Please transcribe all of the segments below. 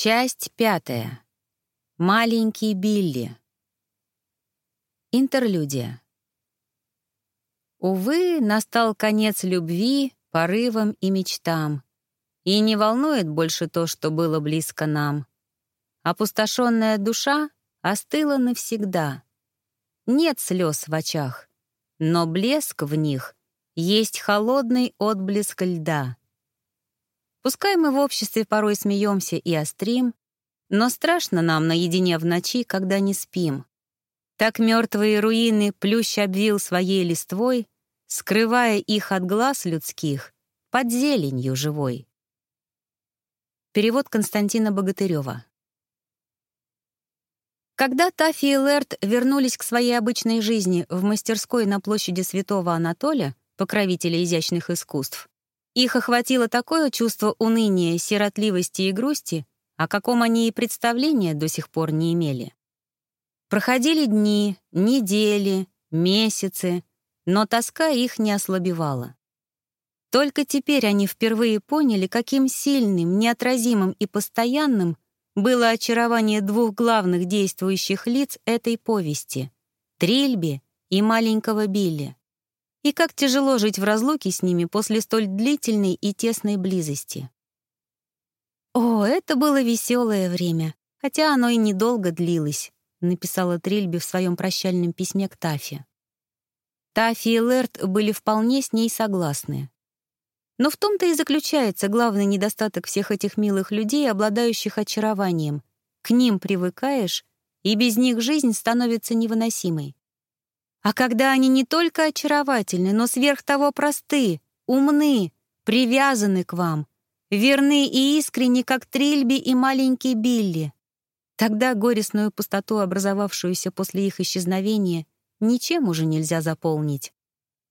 Часть пятая. Маленький Билли. Интерлюдия. Увы, настал конец любви, порывам и мечтам. И не волнует больше то, что было близко нам. Опустошенная душа остыла навсегда. Нет слез в очах, но блеск в них есть холодный отблеск льда. Пускай мы в обществе порой смеемся и острим, но страшно нам наедине в ночи, когда не спим. Так мертвые руины плющ обвил своей листвой, скрывая их от глаз людских под зеленью живой. Перевод Константина Богатырева. Когда Тафи и Лерт вернулись к своей обычной жизни в мастерской на площади Святого Анатолия, покровителя изящных искусств, их охватило такое чувство уныния, сиротливости и грусти, о каком они и представления до сих пор не имели. Проходили дни, недели, месяцы, но тоска их не ослабевала. Только теперь они впервые поняли, каким сильным, неотразимым и постоянным было очарование двух главных действующих лиц этой повести — Трильби и маленького Билли и как тяжело жить в разлуке с ними после столь длительной и тесной близости. «О, это было веселое время, хотя оно и недолго длилось», написала Трильби в своем прощальном письме к Тафе. Тафи и Лерт были вполне с ней согласны. Но в том-то и заключается главный недостаток всех этих милых людей, обладающих очарованием. К ним привыкаешь, и без них жизнь становится невыносимой. А когда они не только очаровательны, но сверх того просты, умны, привязаны к вам, верны и искренни, как Трильби и маленький Билли, тогда горестную пустоту, образовавшуюся после их исчезновения, ничем уже нельзя заполнить.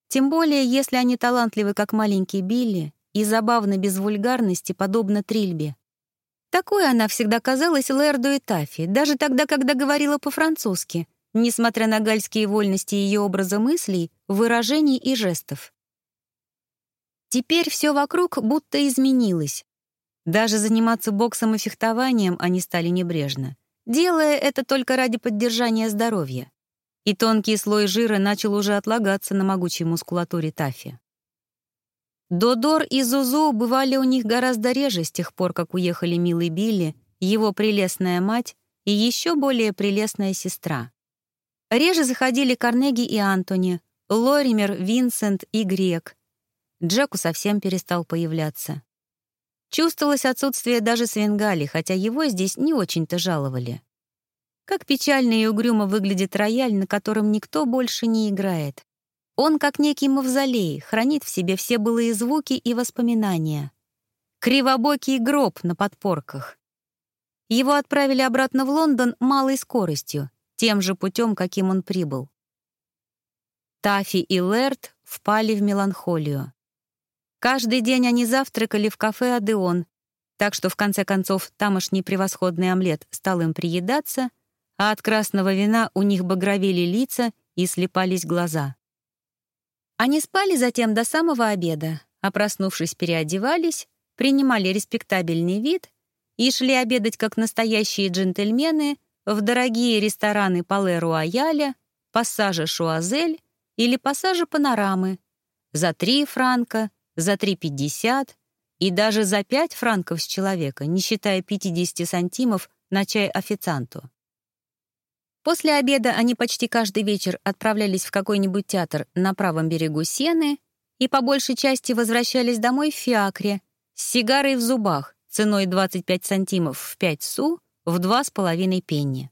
Тем более, если они талантливы, как маленький Билли, и забавны без вульгарности, подобно Трильбе. Такой она всегда казалась Лерду и Таффи, даже тогда, когда говорила по-французски — несмотря на гальские вольности ее образа мыслей, выражений и жестов. Теперь все вокруг будто изменилось. Даже заниматься боксом и фехтованием они стали небрежно, делая это только ради поддержания здоровья. И тонкий слой жира начал уже отлагаться на могучей мускулатуре Тафи. Додор и Зузу бывали у них гораздо реже с тех пор, как уехали милый Билли, его прелестная мать и еще более прелестная сестра. Реже заходили Карнеги и Антони, Лоример, Винсент и Грек. Джеку совсем перестал появляться. Чувствовалось отсутствие даже Свенгали, хотя его здесь не очень-то жаловали. Как печально и угрюмо выглядит рояль, на котором никто больше не играет. Он, как некий мавзолей, хранит в себе все былые звуки и воспоминания. Кривобокий гроб на подпорках. Его отправили обратно в Лондон малой скоростью, тем же путем, каким он прибыл. Тафи и Лерт впали в меланхолию. Каждый день они завтракали в кафе «Адеон», так что в конце концов тамошний превосходный омлет стал им приедаться, а от красного вина у них багровели лица и слепались глаза. Они спали затем до самого обеда, а проснувшись, переодевались, принимали респектабельный вид и шли обедать как настоящие джентльмены в дорогие рестораны Пале Руаяля, пассажа Шуазель или пассажа Панорамы за 3 франка, за 3,50 и даже за 5 франков с человека, не считая 50 сантимов на чай официанту. После обеда они почти каждый вечер отправлялись в какой-нибудь театр на правом берегу Сены и по большей части возвращались домой в фиакре с сигарой в зубах ценой 25 сантимов в 5 су в два с половиной пенни.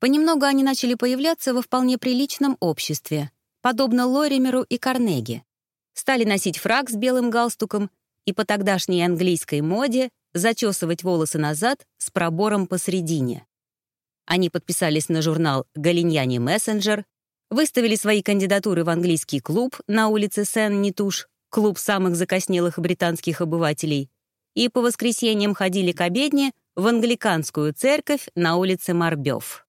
Понемногу они начали появляться во вполне приличном обществе, подобно Лоримеру и Карнеги. Стали носить фрак с белым галстуком и по тогдашней английской моде зачесывать волосы назад с пробором посередине. Они подписались на журнал «Галиньяне Мессенджер», выставили свои кандидатуры в английский клуб на улице Сен-Нитуш, клуб самых закоснелых британских обывателей, и по воскресеньям ходили к обедне в англиканскую церковь на улице Марбёв.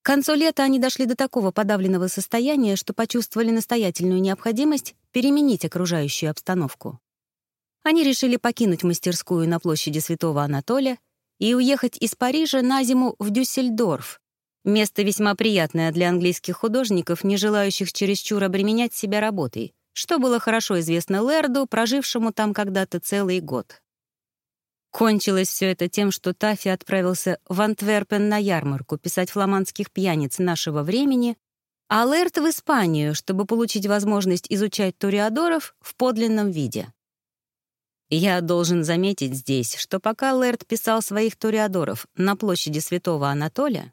К концу лета они дошли до такого подавленного состояния, что почувствовали настоятельную необходимость переменить окружающую обстановку. они решили покинуть мастерскую на площади Святого Анатолия и уехать из Парижа на зиму в Дюссельдорф, место весьма приятное для английских художников, не желающих чересчур обременять себя работой, что было хорошо известно Лерду, прожившему там когда-то целый год. Кончилось все это тем, что Таффи отправился в Антверпен на ярмарку писать фламандских пьяниц нашего времени, а Лерт в Испанию, чтобы получить возможность изучать туриадоров в подлинном виде. Я должен заметить здесь, что пока Лерт писал своих туриадоров на площади Святого Анатолия,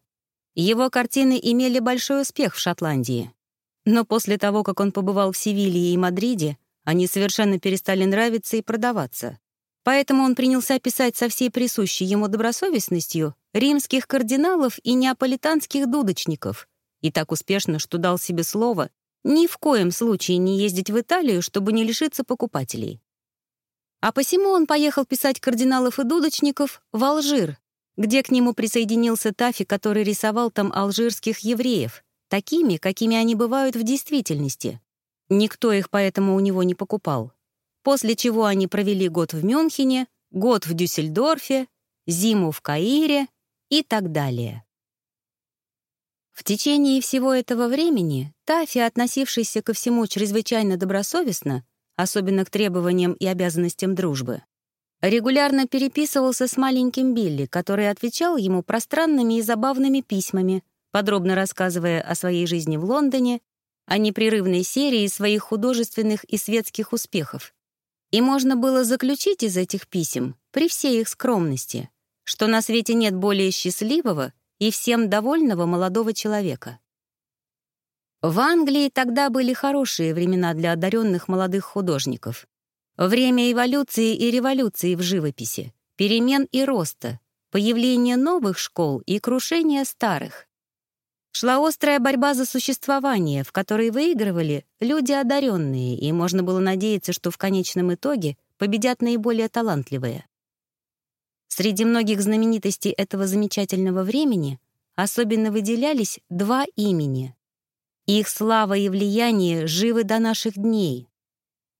его картины имели большой успех в Шотландии. Но после того, как он побывал в Севилье и Мадриде, они совершенно перестали нравиться и продаваться. Поэтому он принялся писать со всей присущей ему добросовестностью римских кардиналов и неаполитанских дудочников, и так успешно, что дал себе слово ни в коем случае не ездить в Италию, чтобы не лишиться покупателей. А посему он поехал писать кардиналов и дудочников в Алжир, где к нему присоединился Тафи, который рисовал там алжирских евреев, такими, какими они бывают в действительности. Никто их поэтому у него не покупал после чего они провели год в Мюнхене, год в Дюссельдорфе, зиму в Каире и так далее. В течение всего этого времени Тафи, относившийся ко всему чрезвычайно добросовестно, особенно к требованиям и обязанностям дружбы, регулярно переписывался с маленьким Билли, который отвечал ему пространными и забавными письмами, подробно рассказывая о своей жизни в Лондоне, о непрерывной серии своих художественных и светских успехов, и можно было заключить из этих писем, при всей их скромности, что на свете нет более счастливого и всем довольного молодого человека. В Англии тогда были хорошие времена для одаренных молодых художников. Время эволюции и революции в живописи, перемен и роста, появления новых школ и крушения старых. Шла острая борьба за существование, в которой выигрывали люди одаренные, и можно было надеяться, что в конечном итоге победят наиболее талантливые. Среди многих знаменитостей этого замечательного времени особенно выделялись два имени. Их слава и влияние живы до наших дней.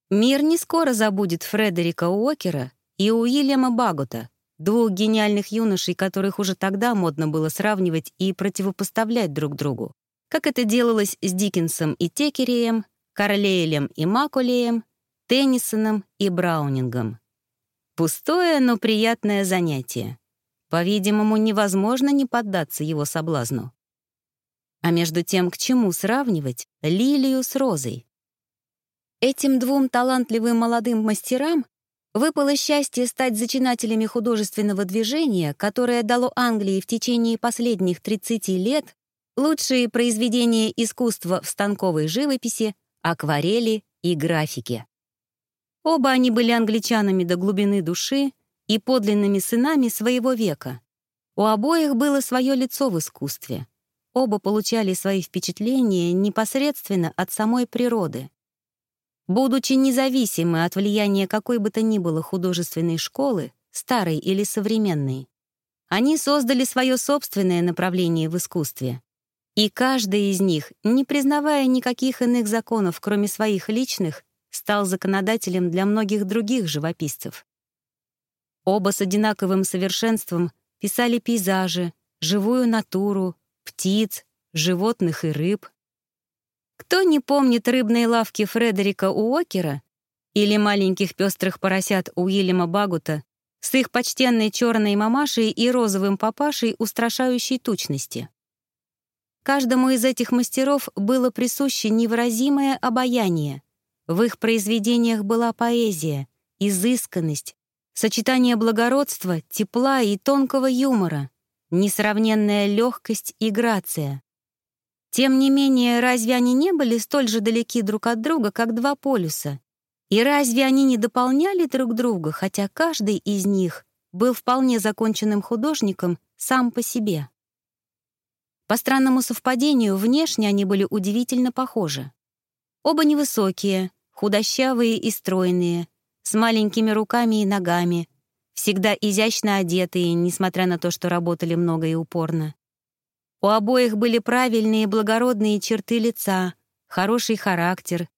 Мир не скоро забудет Фредерика Уокера и Уильяма Багота, Двух гениальных юношей, которых уже тогда модно было сравнивать и противопоставлять друг другу, как это делалось с Диккенсом и Текереем, Карлейлем и Макулеем, Теннисоном и Браунингом. Пустое, но приятное занятие. По-видимому, невозможно не поддаться его соблазну. А между тем, к чему сравнивать лилию с розой? Этим двум талантливым молодым мастерам Выпало счастье стать зачинателями художественного движения, которое дало Англии в течение последних 30 лет лучшие произведения искусства в станковой живописи, акварели и графике. Оба они были англичанами до глубины души и подлинными сынами своего века. У обоих было свое лицо в искусстве. Оба получали свои впечатления непосредственно от самой природы. Будучи независимы от влияния какой бы то ни было художественной школы, старой или современной, они создали свое собственное направление в искусстве. И каждый из них, не признавая никаких иных законов, кроме своих личных, стал законодателем для многих других живописцев. Оба с одинаковым совершенством писали пейзажи, живую натуру, птиц, животных и рыб, кто не помнит рыбной лавки Фредерика Уокера или маленьких пестрых поросят Уильяма Багута с их почтенной черной мамашей и розовым папашей устрашающей тучности? Каждому из этих мастеров было присуще невыразимое обаяние. В их произведениях была поэзия, изысканность, сочетание благородства, тепла и тонкого юмора, несравненная легкость и грация. Тем не менее, разве они не были столь же далеки друг от друга, как два полюса? И разве они не дополняли друг друга, хотя каждый из них был вполне законченным художником сам по себе? По странному совпадению, внешне они были удивительно похожи. Оба невысокие, худощавые и стройные, с маленькими руками и ногами, всегда изящно одетые, несмотря на то, что работали много и упорно. У обоих были правильные благородные черты лица, хороший характер,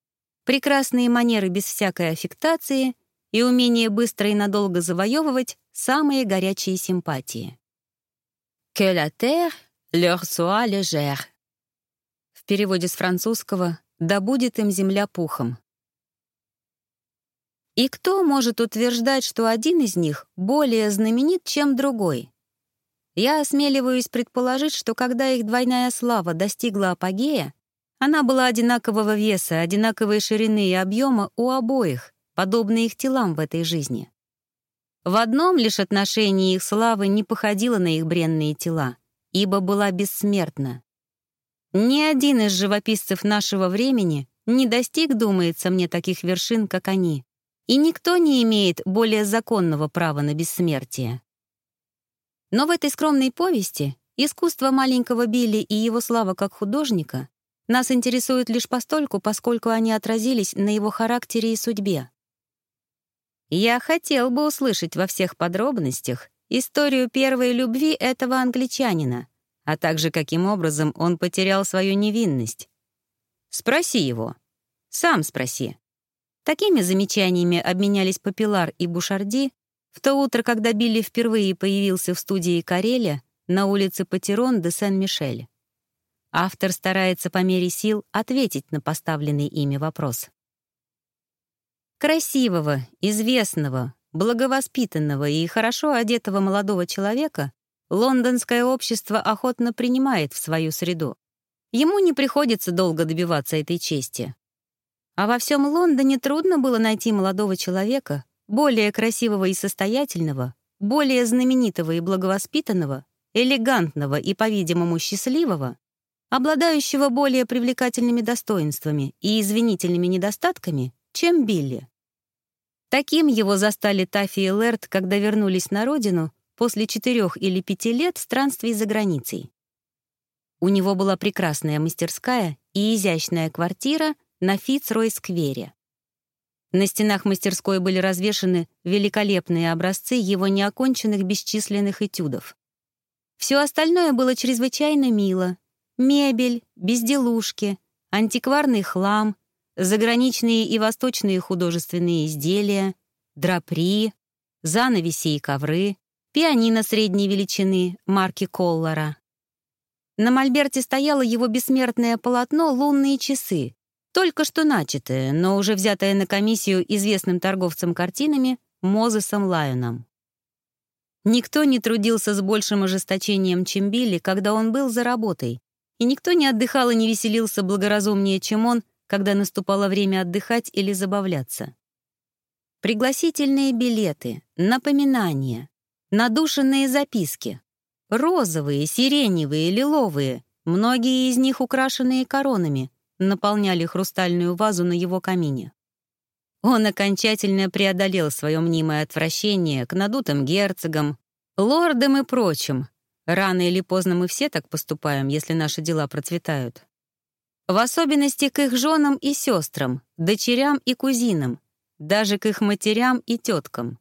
прекрасные манеры без всякой аффектации и умение быстро и надолго завоевывать самые горячие симпатии. «Que la terre leur soit légère». В переводе с французского «Да будет им земля пухом». И кто может утверждать, что один из них более знаменит, чем другой? Я осмеливаюсь предположить, что когда их двойная слава достигла апогея, она была одинакового веса, одинаковой ширины и объема у обоих, подобно их телам в этой жизни. В одном лишь отношении их славы не походила на их бренные тела, ибо была бессмертна. Ни один из живописцев нашего времени не достиг, думается мне, таких вершин, как они, и никто не имеет более законного права на бессмертие. Но в этой скромной повести искусство маленького Билли и его слава как художника нас интересуют лишь постольку, поскольку они отразились на его характере и судьбе. Я хотел бы услышать во всех подробностях историю первой любви этого англичанина, а также каким образом он потерял свою невинность. Спроси его. Сам спроси. Такими замечаниями обменялись Папилар и Бушарди в то утро, когда Билли впервые появился в студии Кареля на улице Патерон де Сен-Мишель. Автор старается по мере сил ответить на поставленный ими вопрос. Красивого, известного, благовоспитанного и хорошо одетого молодого человека лондонское общество охотно принимает в свою среду. Ему не приходится долго добиваться этой чести. А во всем Лондоне трудно было найти молодого человека, более красивого и состоятельного, более знаменитого и благовоспитанного, элегантного и, по-видимому, счастливого, обладающего более привлекательными достоинствами и извинительными недостатками, чем Билли. Таким его застали Таффи и Лерт, когда вернулись на родину после четырех или пяти лет странствий за границей. У него была прекрасная мастерская и изящная квартира на Фицрой-сквере. На стенах мастерской были развешаны великолепные образцы его неоконченных бесчисленных этюдов. Все остальное было чрезвычайно мило. Мебель, безделушки, антикварный хлам, заграничные и восточные художественные изделия, драпри, занавеси и ковры, пианино средней величины марки Коллора. На мольберте стояло его бессмертное полотно «Лунные часы», только что начатое, но уже взятое на комиссию известным торговцем картинами Мозесом Лайоном. Никто не трудился с большим ожесточением, чем Билли, когда он был за работой, и никто не отдыхал и не веселился благоразумнее, чем он, когда наступало время отдыхать или забавляться. Пригласительные билеты, напоминания, надушенные записки, розовые, сиреневые, лиловые, многие из них украшенные коронами, наполняли хрустальную вазу на его камине. Он окончательно преодолел свое мнимое отвращение к надутым герцогам, лордам и прочим. Рано или поздно мы все так поступаем, если наши дела процветают. В особенности к их женам и сестрам, дочерям и кузинам, даже к их матерям и теткам.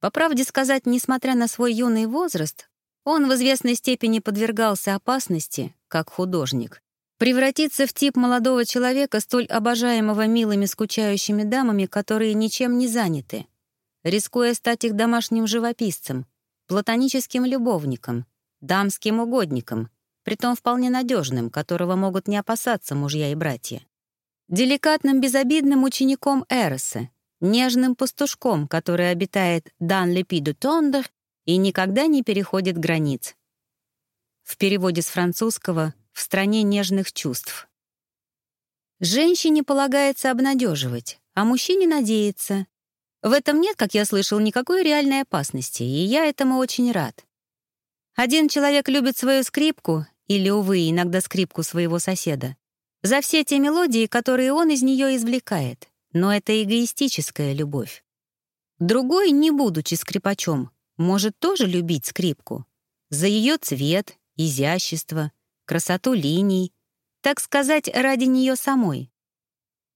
По правде сказать, несмотря на свой юный возраст, он в известной степени подвергался опасности, как художник, Превратиться в тип молодого человека, столь обожаемого милыми скучающими дамами, которые ничем не заняты, рискуя стать их домашним живописцем, платоническим любовником, дамским угодником, притом вполне надежным, которого могут не опасаться мужья и братья, деликатным безобидным учеником Эроса, нежным пастушком, который обитает дан лепиду тондер и никогда не переходит границ. В переводе с французского в стране нежных чувств. Женщине полагается обнадеживать, а мужчине надеяться. В этом нет, как я слышал, никакой реальной опасности, и я этому очень рад. Один человек любит свою скрипку, или, увы, иногда скрипку своего соседа, за все те мелодии, которые он из нее извлекает, но это эгоистическая любовь. Другой, не будучи скрипачом, может тоже любить скрипку. За ее цвет, изящество — красоту линий, так сказать, ради нее самой.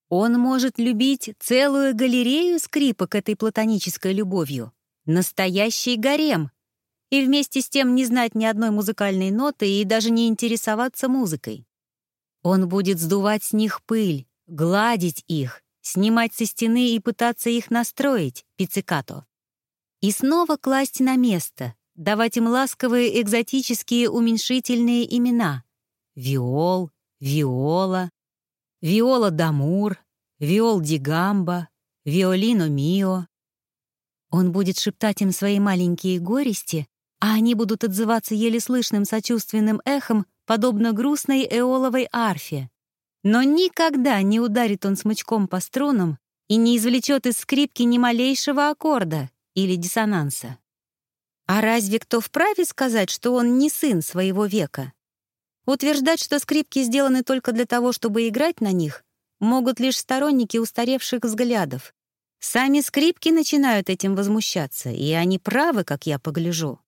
Он может любить целую галерею скрипок этой платонической любовью, настоящий гарем, и вместе с тем не знать ни одной музыкальной ноты и даже не интересоваться музыкой. Он будет сдувать с них пыль, гладить их, снимать со стены и пытаться их настроить, пиццикато. И снова класть на место, давать им ласковые экзотические уменьшительные имена. Виол, Виола, Виола Дамур, Виол Дигамба, Виолино Мио. Он будет шептать им свои маленькие горести, а они будут отзываться еле слышным сочувственным эхом, подобно грустной эоловой арфе. Но никогда не ударит он смычком по струнам и не извлечет из скрипки ни малейшего аккорда или диссонанса. А разве кто вправе сказать, что он не сын своего века? Утверждать, что скрипки сделаны только для того, чтобы играть на них, могут лишь сторонники устаревших взглядов. Сами скрипки начинают этим возмущаться, и они правы, как я погляжу.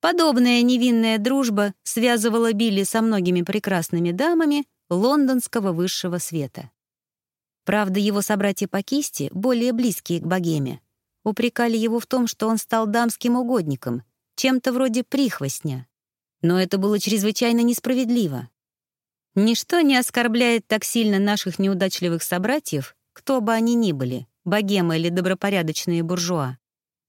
Подобная невинная дружба связывала Билли со многими прекрасными дамами лондонского высшего света. Правда, его собратья по кисти, более близкие к богеме, упрекали его в том, что он стал дамским угодником, чем-то вроде прихвостня. Но это было чрезвычайно несправедливо. Ничто не оскорбляет так сильно наших неудачливых собратьев, кто бы они ни были, богемы или добропорядочные буржуа,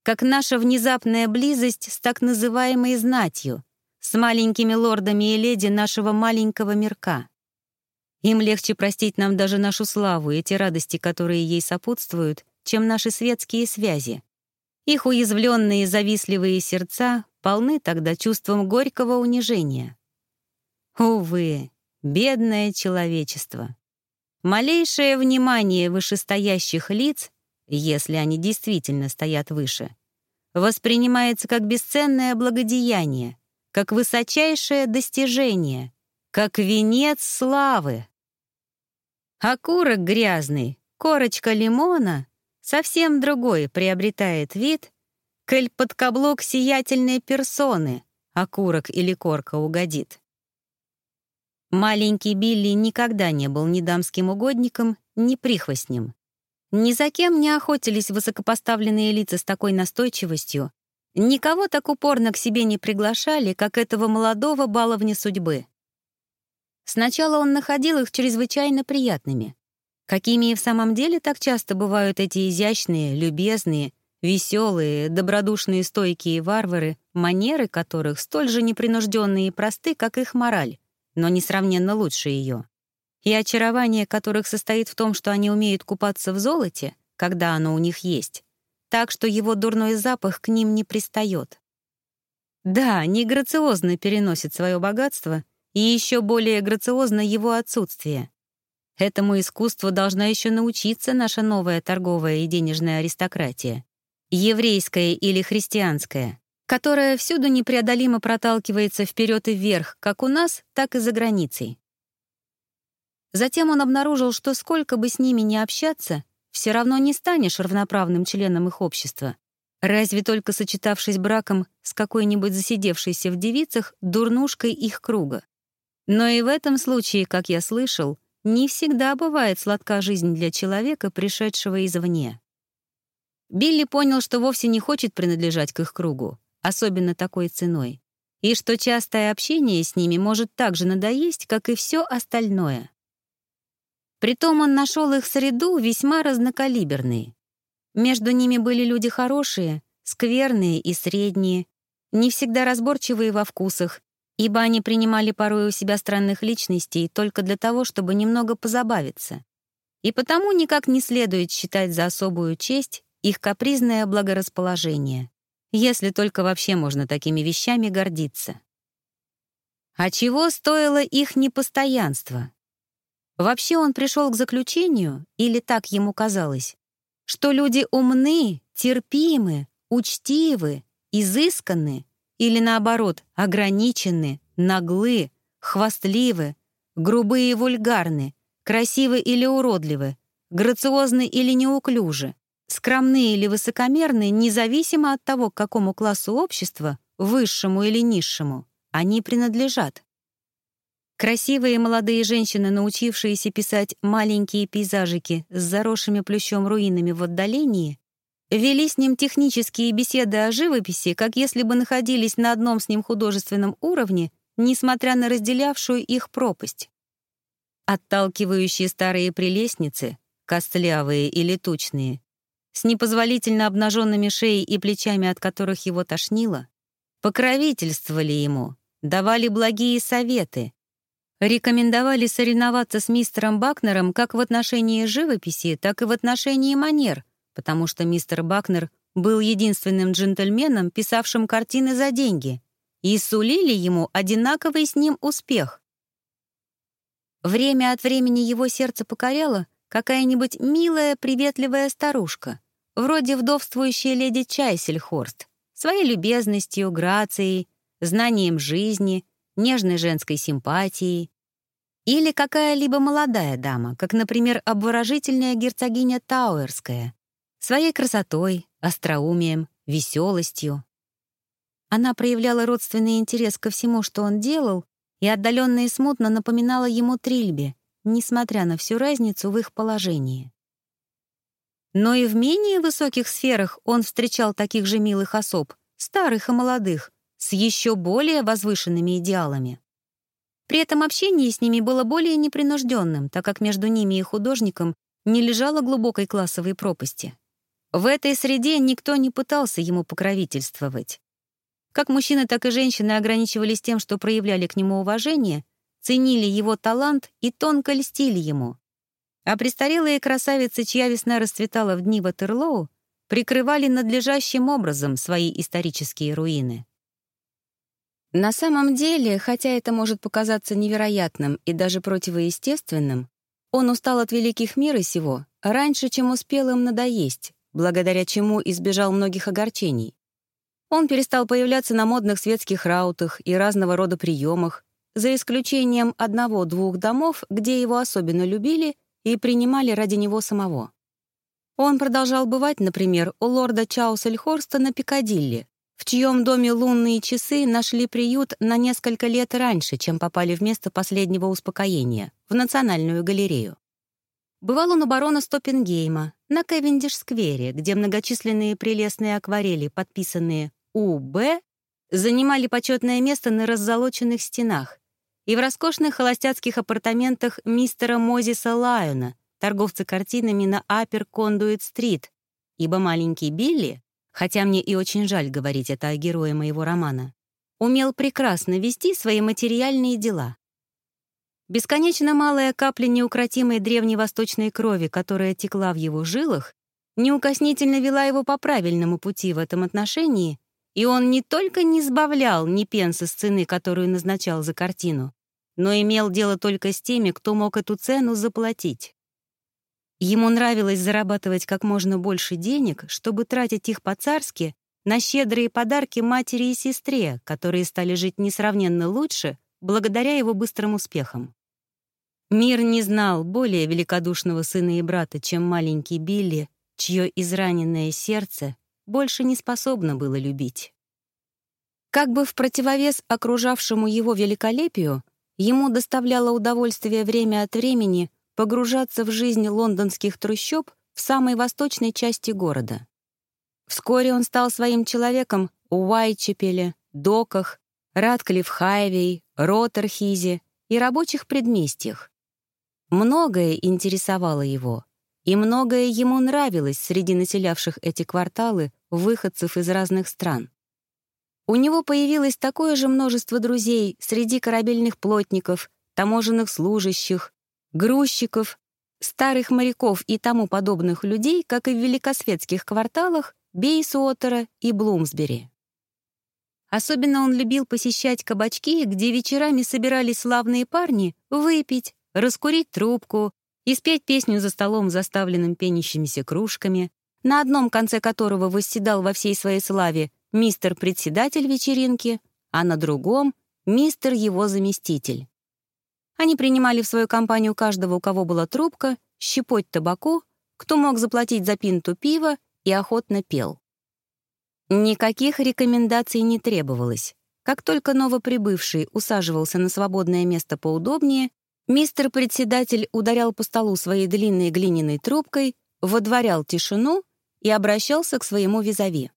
как наша внезапная близость с так называемой знатью, с маленькими лордами и леди нашего маленького мирка. Им легче простить нам даже нашу славу и те радости, которые ей сопутствуют, чем наши светские связи. Их уязвленные завистливые сердца полны тогда чувством горького унижения. Увы, бедное человечество. Малейшее внимание вышестоящих лиц, если они действительно стоят выше, воспринимается как бесценное благодеяние, как высочайшее достижение, как венец славы. Окурок грязный, корочка лимона совсем другой приобретает вид, коль под каблук сиятельной персоны окурок или корка угодит. Маленький Билли никогда не был ни дамским угодником, ни прихвостнем. Ни за кем не охотились высокопоставленные лица с такой настойчивостью, никого так упорно к себе не приглашали, как этого молодого баловня судьбы. Сначала он находил их чрезвычайно приятными. Какими и в самом деле так часто бывают эти изящные, любезные, веселые, добродушные стойкие варвары, манеры которых столь же непринужденные и просты, как их мораль, но несравненно лучше ее. И очарование которых состоит в том, что они умеют купаться в золоте, когда оно у них есть, так что его дурной запах к ним не пристает. Да, не грациозно переносит свое богатство — и еще более грациозно его отсутствие. Этому искусству должна еще научиться наша новая торговая и денежная аристократия, еврейская или христианская, которая всюду непреодолимо проталкивается вперед и вверх, как у нас, так и за границей. Затем он обнаружил, что сколько бы с ними ни общаться, все равно не станешь равноправным членом их общества, разве только сочетавшись браком с какой-нибудь засидевшейся в девицах дурнушкой их круга. Но и в этом случае, как я слышал, не всегда бывает сладка жизнь для человека, пришедшего извне. Билли понял, что вовсе не хочет принадлежать к их кругу, особенно такой ценой, и что частое общение с ними может так же надоесть, как и все остальное. Притом он нашел их среду весьма разнокалиберной. Между ними были люди хорошие, скверные и средние, не всегда разборчивые во вкусах ибо они принимали порой у себя странных личностей только для того, чтобы немного позабавиться. И потому никак не следует считать за особую честь их капризное благорасположение, если только вообще можно такими вещами гордиться. А чего стоило их непостоянство? Вообще он пришел к заключению, или так ему казалось, что люди умны, терпимы, учтивы, изысканны или наоборот, ограничены, наглы, хвастливы, грубые и вульгарны, красивы или уродливы, грациозны или неуклюжи, скромны или высокомерны, независимо от того, к какому классу общества, высшему или низшему, они принадлежат. Красивые молодые женщины, научившиеся писать маленькие пейзажики с заросшими плющом руинами в отдалении, Вели с ним технические беседы о живописи, как если бы находились на одном с ним художественном уровне, несмотря на разделявшую их пропасть. Отталкивающие старые прелестницы, костлявые или тучные, с непозволительно обнаженными шеей и плечами, от которых его тошнило, покровительствовали ему, давали благие советы, рекомендовали соревноваться с мистером Бакнером как в отношении живописи, так и в отношении манер, потому что мистер Бакнер был единственным джентльменом, писавшим картины за деньги, и сулили ему одинаковый с ним успех. Время от времени его сердце покоряло какая-нибудь милая, приветливая старушка, вроде вдовствующей леди Чайсельхорст, своей любезностью, грацией, знанием жизни, нежной женской симпатией. Или какая-либо молодая дама, как, например, обворожительная герцогиня Тауэрская, своей красотой, остроумием, веселостью. Она проявляла родственный интерес ко всему, что он делал, и отдаленно и смутно напоминала ему Трильбе, несмотря на всю разницу в их положении. Но и в менее высоких сферах он встречал таких же милых особ, старых и молодых, с еще более возвышенными идеалами. При этом общение с ними было более непринужденным, так как между ними и художником не лежало глубокой классовой пропасти. В этой среде никто не пытался ему покровительствовать. Как мужчины, так и женщины ограничивались тем, что проявляли к нему уважение, ценили его талант и тонко льстили ему. А престарелые красавицы, чья весна расцветала в дни Ватерлоу, прикрывали надлежащим образом свои исторические руины. На самом деле, хотя это может показаться невероятным и даже противоестественным, он устал от великих мира сего раньше, чем успел им надоесть, благодаря чему избежал многих огорчений. Он перестал появляться на модных светских раутах и разного рода приемах, за исключением одного-двух домов, где его особенно любили и принимали ради него самого. Он продолжал бывать, например, у лорда Чаусельхорста на Пикадилли, в чьем доме лунные часы нашли приют на несколько лет раньше, чем попали в место последнего успокоения, в Национальную галерею. Бывал он у барона Стоппенгейма, на Кевендиш-сквере, где многочисленные прелестные акварели, подписанные «У.Б., занимали почетное место на раззолоченных стенах, и в роскошных холостяцких апартаментах мистера Мозиса Лайона, торговца картинами на Апер Кондуит-стрит, ибо маленький Билли, хотя мне и очень жаль говорить это о герое моего романа, умел прекрасно вести свои материальные дела. Бесконечно малая капля неукротимой древней восточной крови, которая текла в его жилах, неукоснительно вела его по правильному пути в этом отношении, и он не только не сбавлял ни пенса с цены, которую назначал за картину, но имел дело только с теми, кто мог эту цену заплатить. Ему нравилось зарабатывать как можно больше денег, чтобы тратить их по-царски на щедрые подарки матери и сестре, которые стали жить несравненно лучше благодаря его быстрым успехам. Мир не знал более великодушного сына и брата, чем маленький Билли, чье израненное сердце больше не способно было любить. Как бы в противовес окружавшему его великолепию, Ему доставляло удовольствие время от времени погружаться в жизнь лондонских трущоб в самой восточной части города. Вскоре он стал своим человеком у Уайтчепеле, Доках, Радклифф-Хайвей, Роттерхизе и рабочих предместьях. Многое интересовало его, и многое ему нравилось среди населявших эти кварталы выходцев из разных стран. У него появилось такое же множество друзей среди корабельных плотников, таможенных служащих, грузчиков, старых моряков и тому подобных людей, как и в великосветских кварталах Бейсуотера и Блумсбери. Особенно он любил посещать кабачки, где вечерами собирались славные парни выпить, раскурить трубку и спеть песню за столом, заставленным пенящимися кружками, на одном конце которого восседал во всей своей славе мистер-председатель вечеринки, а на другом — мистер его заместитель. Они принимали в свою компанию каждого, у кого была трубка, щепоть табаку, кто мог заплатить за пинту пива и охотно пел. Никаких рекомендаций не требовалось. Как только новоприбывший усаживался на свободное место поудобнее, мистер-председатель ударял по столу своей длинной глиняной трубкой, водворял тишину и обращался к своему визави.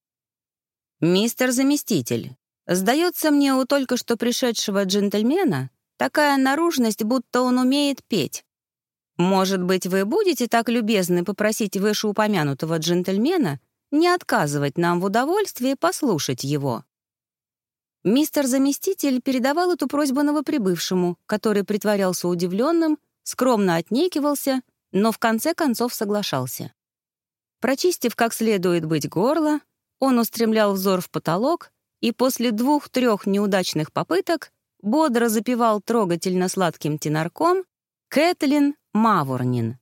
«Мистер заместитель, сдается мне у только что пришедшего джентльмена такая наружность, будто он умеет петь. Может быть, вы будете так любезны попросить вышеупомянутого джентльмена не отказывать нам в удовольствии послушать его?» Мистер-заместитель передавал эту просьбу новоприбывшему, который притворялся удивленным, скромно отнекивался, но в конце концов соглашался. Прочистив как следует быть горло, он устремлял взор в потолок и после двух-трех неудачных попыток бодро запевал трогательно сладким тенорком «Кэтлин Маворнин».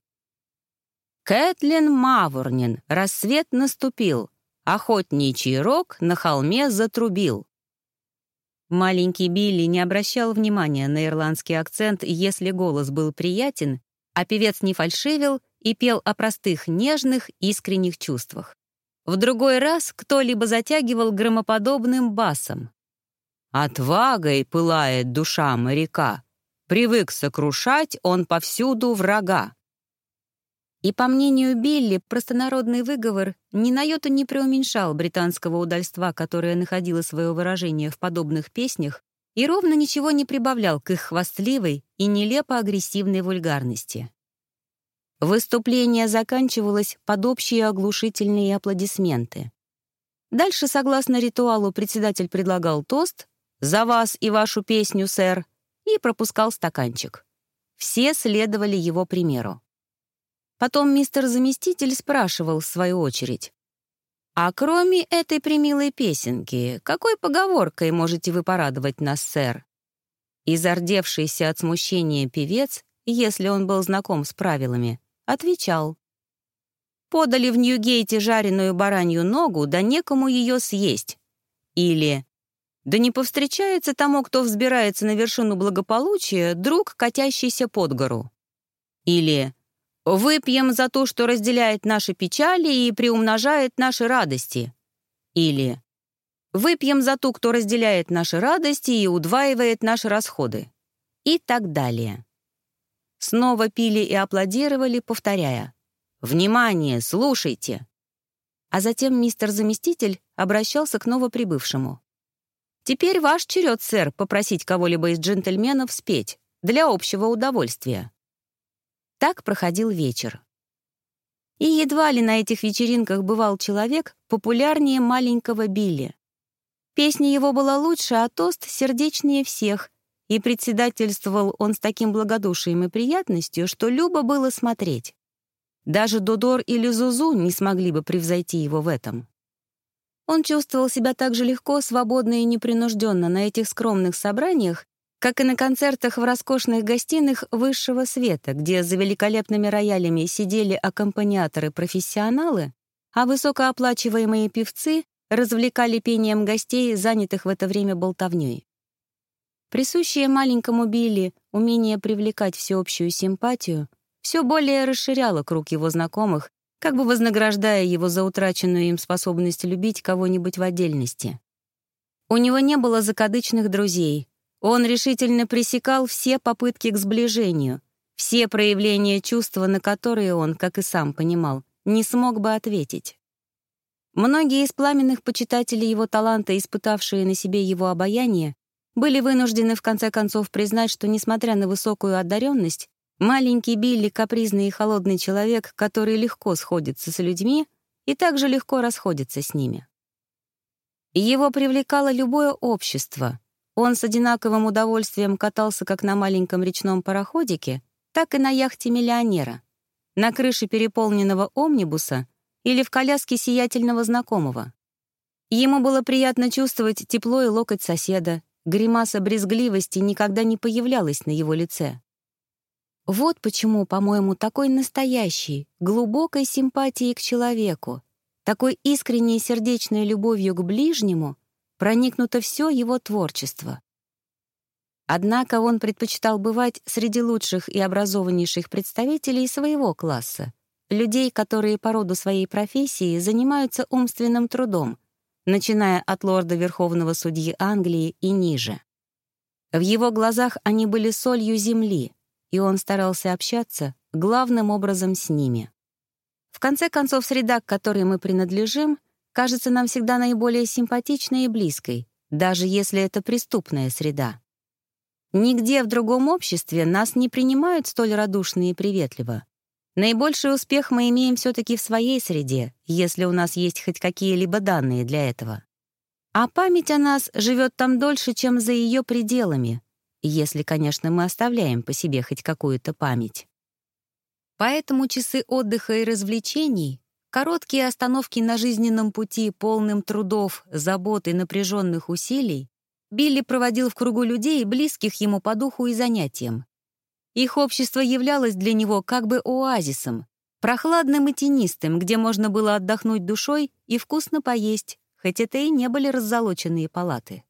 «Кэтлин Маворнин, рассвет наступил, охотничий рог на холме затрубил». Маленький Билли не обращал внимания на ирландский акцент, если голос был приятен, а певец не фальшивил и пел о простых, нежных, искренних чувствах. В другой раз кто-либо затягивал громоподобным басом. «Отвагой пылает душа моряка, привык сокрушать он повсюду врага». И, по мнению Билли, простонародный выговор ни на йоту не преуменьшал британского удальства, которое находило свое выражение в подобных песнях, и ровно ничего не прибавлял к их хвастливой и нелепо-агрессивной вульгарности. Выступление заканчивалось под общие оглушительные аплодисменты. Дальше, согласно ритуалу, председатель предлагал тост «За вас и вашу песню, сэр» и пропускал стаканчик. Все следовали его примеру. Потом мистер-заместитель спрашивал в свою очередь. «А кроме этой примилой песенки, какой поговоркой можете вы порадовать нас, сэр?» И зардевшийся от смущения певец, если он был знаком с правилами, отвечал. «Подали в Ньюгейте жареную баранью ногу, да некому ее съесть». Или «Да не повстречается тому, кто взбирается на вершину благополучия, друг, катящийся под гору». Или Выпьем за то, что разделяет наши печали и приумножает наши радости. Или выпьем за ту, кто разделяет наши радости и удваивает наши расходы. И так далее. Снова пили и аплодировали, повторяя «Внимание, слушайте!» А затем мистер-заместитель обращался к новоприбывшему. «Теперь ваш черед, сэр, попросить кого-либо из джентльменов спеть для общего удовольствия». Так проходил вечер. И едва ли на этих вечеринках бывал человек популярнее маленького Билли. Песня его была лучше, а тост сердечнее всех, и председательствовал он с таким благодушием и приятностью, что любо было смотреть. Даже Додор или Зузу не смогли бы превзойти его в этом. Он чувствовал себя так же легко, свободно и непринужденно на этих скромных собраниях, как и на концертах в роскошных гостиных высшего света, где за великолепными роялями сидели аккомпаниаторы-профессионалы, а высокооплачиваемые певцы развлекали пением гостей, занятых в это время болтовней. Присущее маленькому Билли умение привлекать всеобщую симпатию все более расширяло круг его знакомых, как бы вознаграждая его за утраченную им способность любить кого-нибудь в отдельности. У него не было закадычных друзей, он решительно пресекал все попытки к сближению, все проявления чувства, на которые он, как и сам понимал, не смог бы ответить. Многие из пламенных почитателей его таланта, испытавшие на себе его обаяние, были вынуждены в конце концов признать, что, несмотря на высокую одаренность, маленький Билли — капризный и холодный человек, который легко сходится с людьми и также легко расходится с ними. Его привлекало любое общество, он с одинаковым удовольствием катался как на маленьком речном пароходике, так и на яхте миллионера, на крыше переполненного омнибуса или в коляске сиятельного знакомого. Ему было приятно чувствовать тепло и локоть соседа, гримаса брезгливости никогда не появлялась на его лице. Вот почему, по-моему, такой настоящей, глубокой симпатией к человеку, такой искренней сердечной любовью к ближнему — проникнуто все его творчество. Однако он предпочитал бывать среди лучших и образованнейших представителей своего класса, людей, которые по роду своей профессии занимаются умственным трудом, начиная от лорда Верховного Судьи Англии и ниже. В его глазах они были солью земли, и он старался общаться главным образом с ними. В конце концов, среда, к которой мы принадлежим, кажется нам всегда наиболее симпатичной и близкой, даже если это преступная среда. Нигде в другом обществе нас не принимают столь радушно и приветливо. Наибольший успех мы имеем все-таки в своей среде, если у нас есть хоть какие-либо данные для этого. А память о нас живет там дольше, чем за ее пределами, если, конечно, мы оставляем по себе хоть какую-то память. Поэтому часы отдыха и развлечений, короткие остановки на жизненном пути, полным трудов, забот и напряженных усилий, Билли проводил в кругу людей, близких ему по духу и занятиям. Их общество являлось для него как бы оазисом, прохладным и тенистым, где можно было отдохнуть душой и вкусно поесть, хоть это и не были раззолоченные палаты.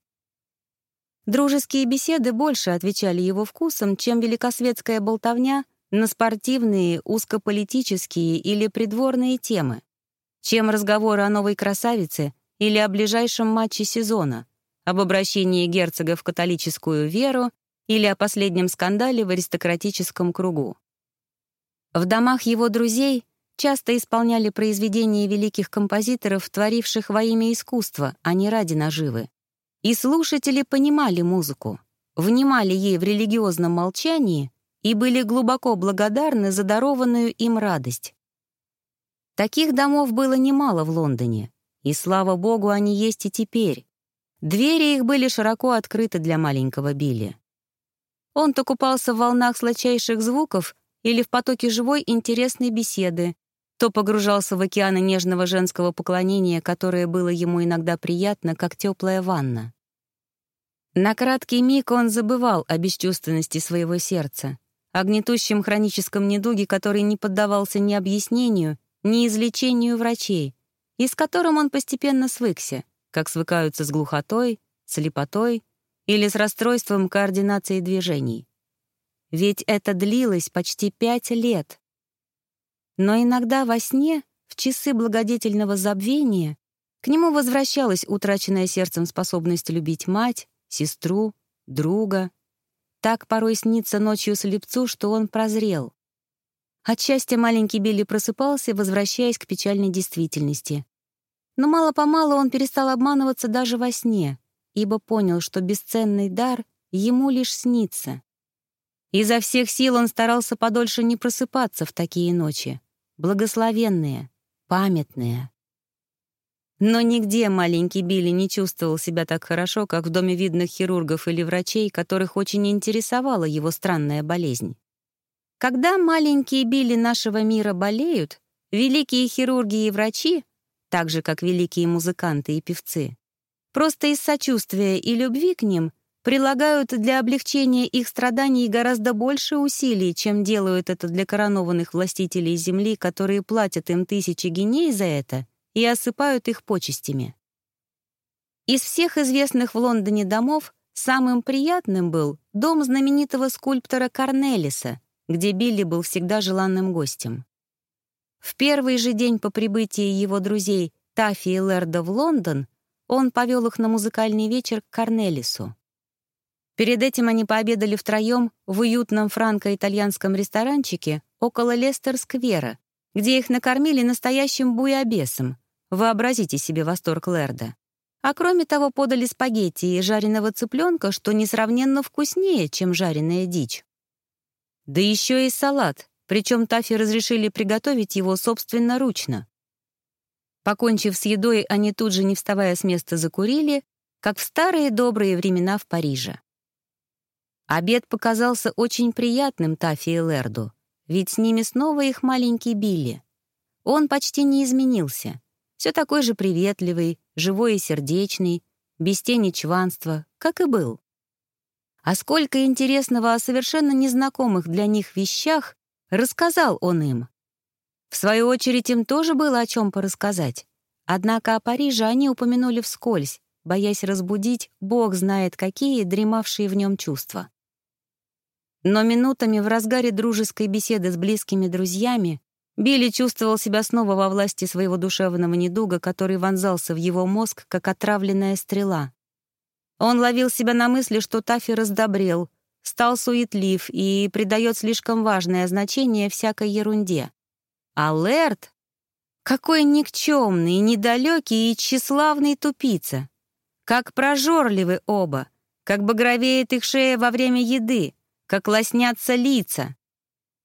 Дружеские беседы больше отвечали его вкусам, чем великосветская болтовня на спортивные, узкополитические или придворные темы, чем разговоры о новой красавице или о ближайшем матче сезона, об обращении герцога в католическую веру или о последнем скандале в аристократическом кругу. В домах его друзей часто исполняли произведения великих композиторов, творивших во имя искусства, а не ради наживы. И слушатели понимали музыку, внимали ей в религиозном молчании и были глубоко благодарны за дарованную им радость. Таких домов было немало в Лондоне, и, слава богу, они есть и теперь. Двери их были широко открыты для маленького Билли. Он то купался в волнах сладчайших звуков или в потоке живой интересной беседы, то погружался в океаны нежного женского поклонения, которое было ему иногда приятно, как теплая ванна. На краткий миг он забывал о бесчувственности своего сердца, о гнетущем хроническом недуге, который не поддавался ни объяснению, ни излечению врачей, и с которым он постепенно свыкся, как свыкаются с глухотой, слепотой или с расстройством координации движений. Ведь это длилось почти пять лет. Но иногда во сне, в часы благодетельного забвения, к нему возвращалась утраченная сердцем способность любить мать, сестру, друга. Так порой снится ночью слепцу, что он прозрел. От счастья маленький Билли просыпался, возвращаясь к печальной действительности. Но мало-помалу он перестал обманываться даже во сне, ибо понял, что бесценный дар ему лишь снится. Изо всех сил он старался подольше не просыпаться в такие ночи благословенные, памятные. Но нигде маленький Билли не чувствовал себя так хорошо, как в доме видных хирургов или врачей, которых очень интересовала его странная болезнь. Когда маленькие Билли нашего мира болеют, великие хирурги и врачи, так же, как великие музыканты и певцы, просто из сочувствия и любви к ним прилагают для облегчения их страданий гораздо больше усилий, чем делают это для коронованных властителей земли, которые платят им тысячи геней за это и осыпают их почестями. Из всех известных в Лондоне домов самым приятным был дом знаменитого скульптора Корнелиса, где Билли был всегда желанным гостем. В первый же день по прибытии его друзей Таффи и Лерда в Лондон он повел их на музыкальный вечер к Корнелису. Перед этим они пообедали втроем в уютном франко-итальянском ресторанчике около Лестер-сквера, где их накормили настоящим буябесом. Вообразите себе восторг Лерда. А кроме того, подали спагетти и жареного цыпленка, что несравненно вкуснее, чем жареная дичь. Да еще и салат, причем Тафи разрешили приготовить его собственноручно. Покончив с едой, они тут же, не вставая с места, закурили, как в старые добрые времена в Париже. Обед показался очень приятным Тафи и Лерду, ведь с ними снова их маленький Билли. Он почти не изменился. Все такой же приветливый, живой и сердечный, без тени чванства, как и был. А сколько интересного о совершенно незнакомых для них вещах рассказал он им. В свою очередь им тоже было о чем порассказать. Однако о Париже они упомянули вскользь, боясь разбудить, бог знает какие, дремавшие в нем чувства. Но минутами в разгаре дружеской беседы с близкими друзьями Билли чувствовал себя снова во власти своего душевного недуга, который вонзался в его мозг, как отравленная стрела. Он ловил себя на мысли, что Таффи раздобрел, стал суетлив и придает слишком важное значение всякой ерунде. А какой никчемный, недалекий и тщеславный тупица. Как прожорливы оба — как багровеет их шея во время еды, как лоснятся лица.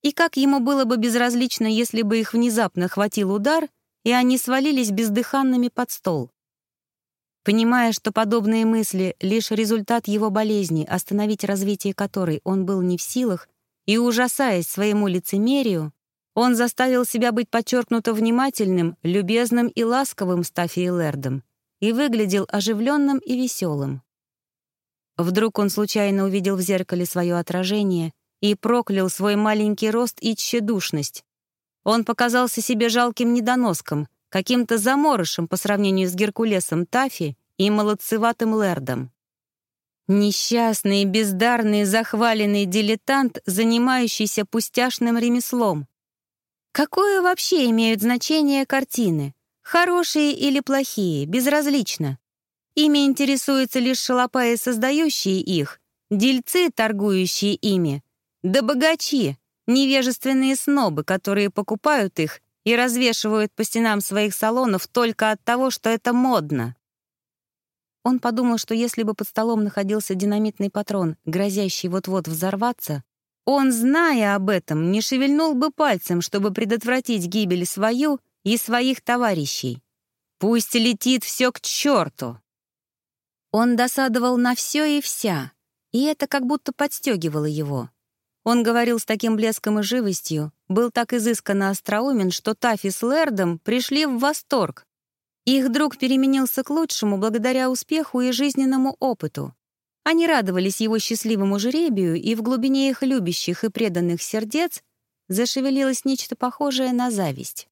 И как ему было бы безразлично, если бы их внезапно хватил удар, и они свалились бездыханными под стол. Понимая, что подобные мысли — лишь результат его болезни, остановить развитие которой он был не в силах, и ужасаясь своему лицемерию, он заставил себя быть подчеркнуто внимательным, любезным и ласковым Стаффи Лердом и выглядел оживленным и веселым. Вдруг он случайно увидел в зеркале свое отражение и проклял свой маленький рост и тщедушность. Он показался себе жалким недоноском, каким-то заморышем по сравнению с Геркулесом Тафи и молодцеватым Лердом. Несчастный, бездарный, захваленный дилетант, занимающийся пустяшным ремеслом. Какое вообще имеют значение картины? Хорошие или плохие, безразлично. Ими интересуются лишь шалопаи, создающие их, дельцы, торгующие ими, да богачи, невежественные снобы, которые покупают их и развешивают по стенам своих салонов только от того, что это модно. Он подумал, что если бы под столом находился динамитный патрон, грозящий вот-вот взорваться, он, зная об этом, не шевельнул бы пальцем, чтобы предотвратить гибель свою и своих товарищей. Пусть летит все к черту. Он досадовал на все и вся, и это как будто подстегивало его. Он говорил с таким блеском и живостью, был так изысканно остроумен, что Тафи с Лэрдом пришли в восторг. Их друг переменился к лучшему благодаря успеху и жизненному опыту. Они радовались его счастливому жребию, и в глубине их любящих и преданных сердец зашевелилось нечто похожее на зависть.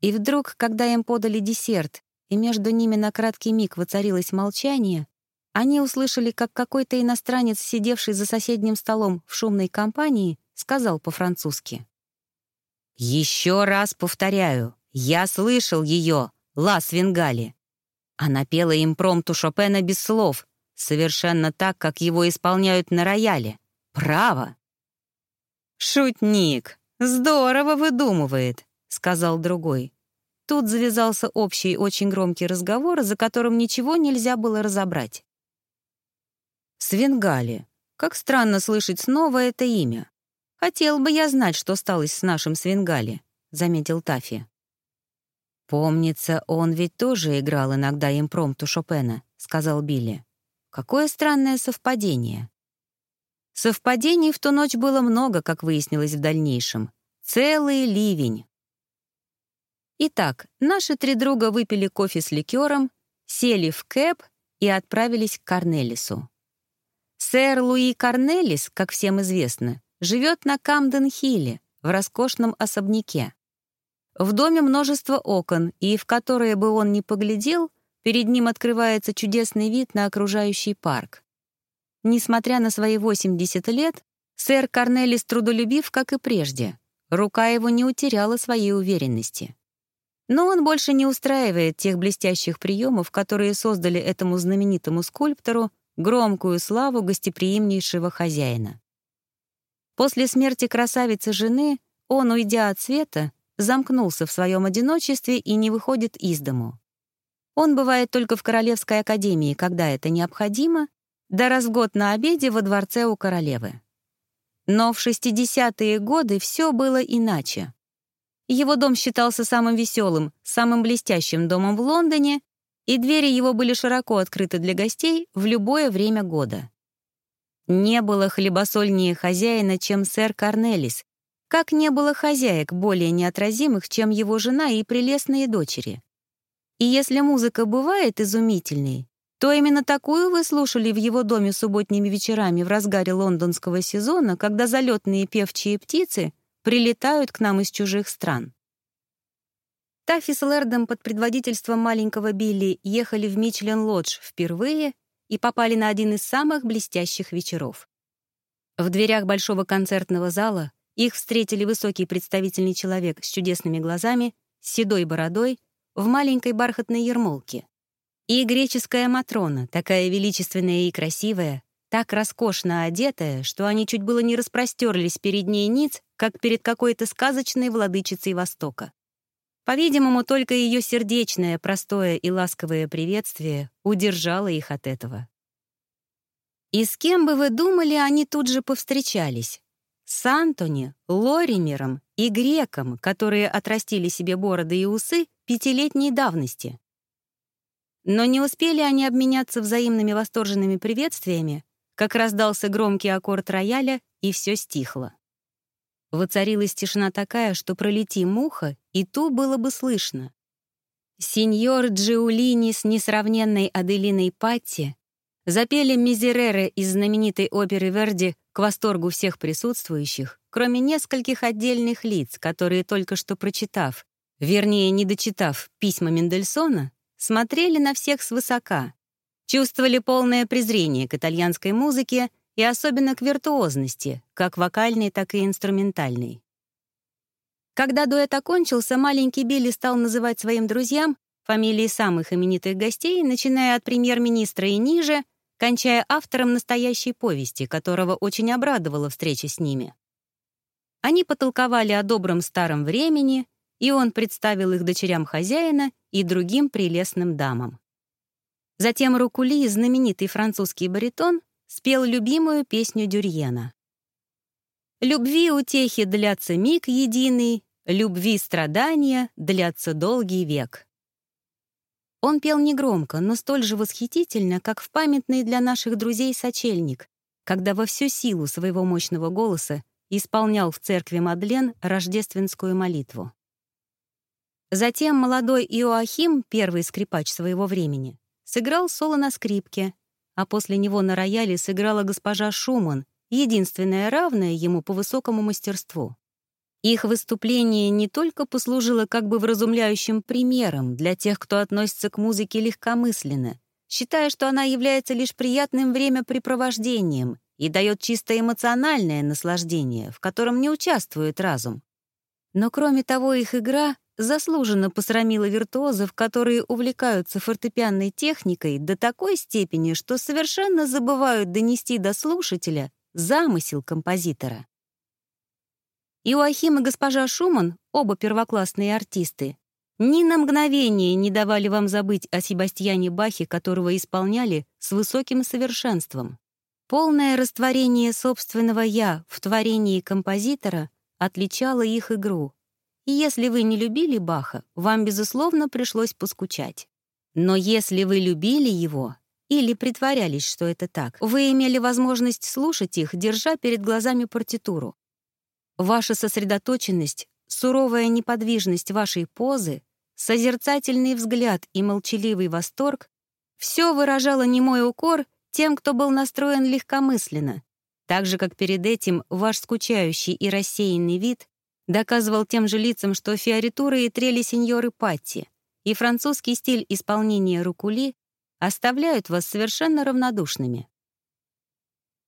И вдруг, когда им подали десерт, и между ними на краткий миг воцарилось молчание, они услышали, как какой-то иностранец, сидевший за соседним столом в шумной компании, сказал по-французски. «Еще раз повторяю, я слышал ее, Ла Свингали. Она пела импромту Шопена без слов, совершенно так, как его исполняют на рояле. Право!» «Шутник! Здорово выдумывает!» — сказал другой. Тут завязался общий очень громкий разговор, за которым ничего нельзя было разобрать. Свенгали. Как странно слышать снова это имя. Хотел бы я знать, что стало с нашим Свенгали, заметил Тафи. Помнится, он ведь тоже играл иногда импромту Шопена, сказал Билли. Какое странное совпадение. Совпадений в ту ночь было много, как выяснилось в дальнейшем. Целый ливень. Итак, наши три друга выпили кофе с ликером, сели в кэб и отправились к Корнелису. Сэр Луи Корнелис, как всем известно, живет на Камден-Хилле, в роскошном особняке. В доме множество окон, и в которые бы он ни поглядел, перед ним открывается чудесный вид на окружающий парк. Несмотря на свои 80 лет, сэр Корнелис трудолюбив, как и прежде. Рука его не утеряла своей уверенности. Но он больше не устраивает тех блестящих приемов, которые создали этому знаменитому скульптору громкую славу гостеприимнейшего хозяина. После смерти красавицы жены он, уйдя от света, замкнулся в своем одиночестве и не выходит из дому. Он бывает только в Королевской академии, когда это необходимо, да раз в год на обеде во дворце у королевы. Но в 60-е годы все было иначе. Его дом считался самым веселым, самым блестящим домом в Лондоне, и двери его были широко открыты для гостей в любое время года. Не было хлебосольнее хозяина, чем сэр Корнелис, как не было хозяек более неотразимых, чем его жена и прелестные дочери. И если музыка бывает изумительной, то именно такую вы слушали в его доме субботними вечерами в разгаре лондонского сезона, когда залетные певчие птицы прилетают к нам из чужих стран. Таффи с Лэрдом под предводительством маленького Билли ехали в Мичлен-Лодж впервые и попали на один из самых блестящих вечеров. В дверях большого концертного зала их встретили высокий представительный человек с чудесными глазами, с седой бородой, в маленькой бархатной ермолке. И греческая Матрона, такая величественная и красивая, так роскошно одетая, что они чуть было не распростерлись перед ней ниц, как перед какой-то сказочной владычицей Востока. По-видимому, только ее сердечное, простое и ласковое приветствие удержало их от этого. И с кем бы вы думали, они тут же повстречались? С Антони, Лоримером и Греком, которые отрастили себе бороды и усы пятилетней давности. Но не успели они обменяться взаимными восторженными приветствиями, как раздался громкий аккорд рояля, и все стихло. Воцарилась тишина такая, что пролети муха, и ту было бы слышно. Сеньор Джиулини с несравненной Аделиной Патти запели «Мизерере» из знаменитой оперы Верди к восторгу всех присутствующих, кроме нескольких отдельных лиц, которые только что прочитав, вернее, не дочитав письма Мендельсона, смотрели на всех свысока, чувствовали полное презрение к итальянской музыке и особенно к виртуозности, как вокальной, так и инструментальной. Когда дуэт окончился, маленький Билли стал называть своим друзьям фамилии самых именитых гостей, начиная от премьер-министра и ниже, кончая автором настоящей повести, которого очень обрадовала встреча с ними. Они потолковали о добром старом времени, и он представил их дочерям хозяина и другим прелестным дамам. Затем Рукули, знаменитый французский баритон, спел любимую песню Дюрьена. «Любви утехи длятся миг единый, любви страдания длятся долгий век». Он пел негромко, но столь же восхитительно, как в памятный для наших друзей сочельник, когда во всю силу своего мощного голоса исполнял в церкви Мадлен рождественскую молитву. Затем молодой Иоахим, первый скрипач своего времени, сыграл соло на скрипке, а после него на рояле сыграла госпожа Шуман, единственная равная ему по высокому мастерству. Их выступление не только послужило как бы вразумляющим примером для тех, кто относится к музыке легкомысленно, считая, что она является лишь приятным времяпрепровождением и дает чисто эмоциональное наслаждение, в котором не участвует разум. Но кроме того, их игра заслуженно посрамила виртуозов, которые увлекаются фортепианной техникой до такой степени, что совершенно забывают донести до слушателя замысел композитора. Иоахим и госпожа Шуман, оба первоклассные артисты, ни на мгновение не давали вам забыть о Себастьяне Бахе, которого исполняли с высоким совершенством. Полное растворение собственного «я» в творении композитора отличало их игру — и если вы не любили Баха, вам, безусловно, пришлось поскучать. Но если вы любили его или притворялись, что это так, вы имели возможность слушать их, держа перед глазами партитуру. Ваша сосредоточенность, суровая неподвижность вашей позы, созерцательный взгляд и молчаливый восторг — все выражало немой укор тем, кто был настроен легкомысленно, так же, как перед этим ваш скучающий и рассеянный вид доказывал тем же лицам, что фиоритуры и трели сеньоры Патти и французский стиль исполнения рукули оставляют вас совершенно равнодушными.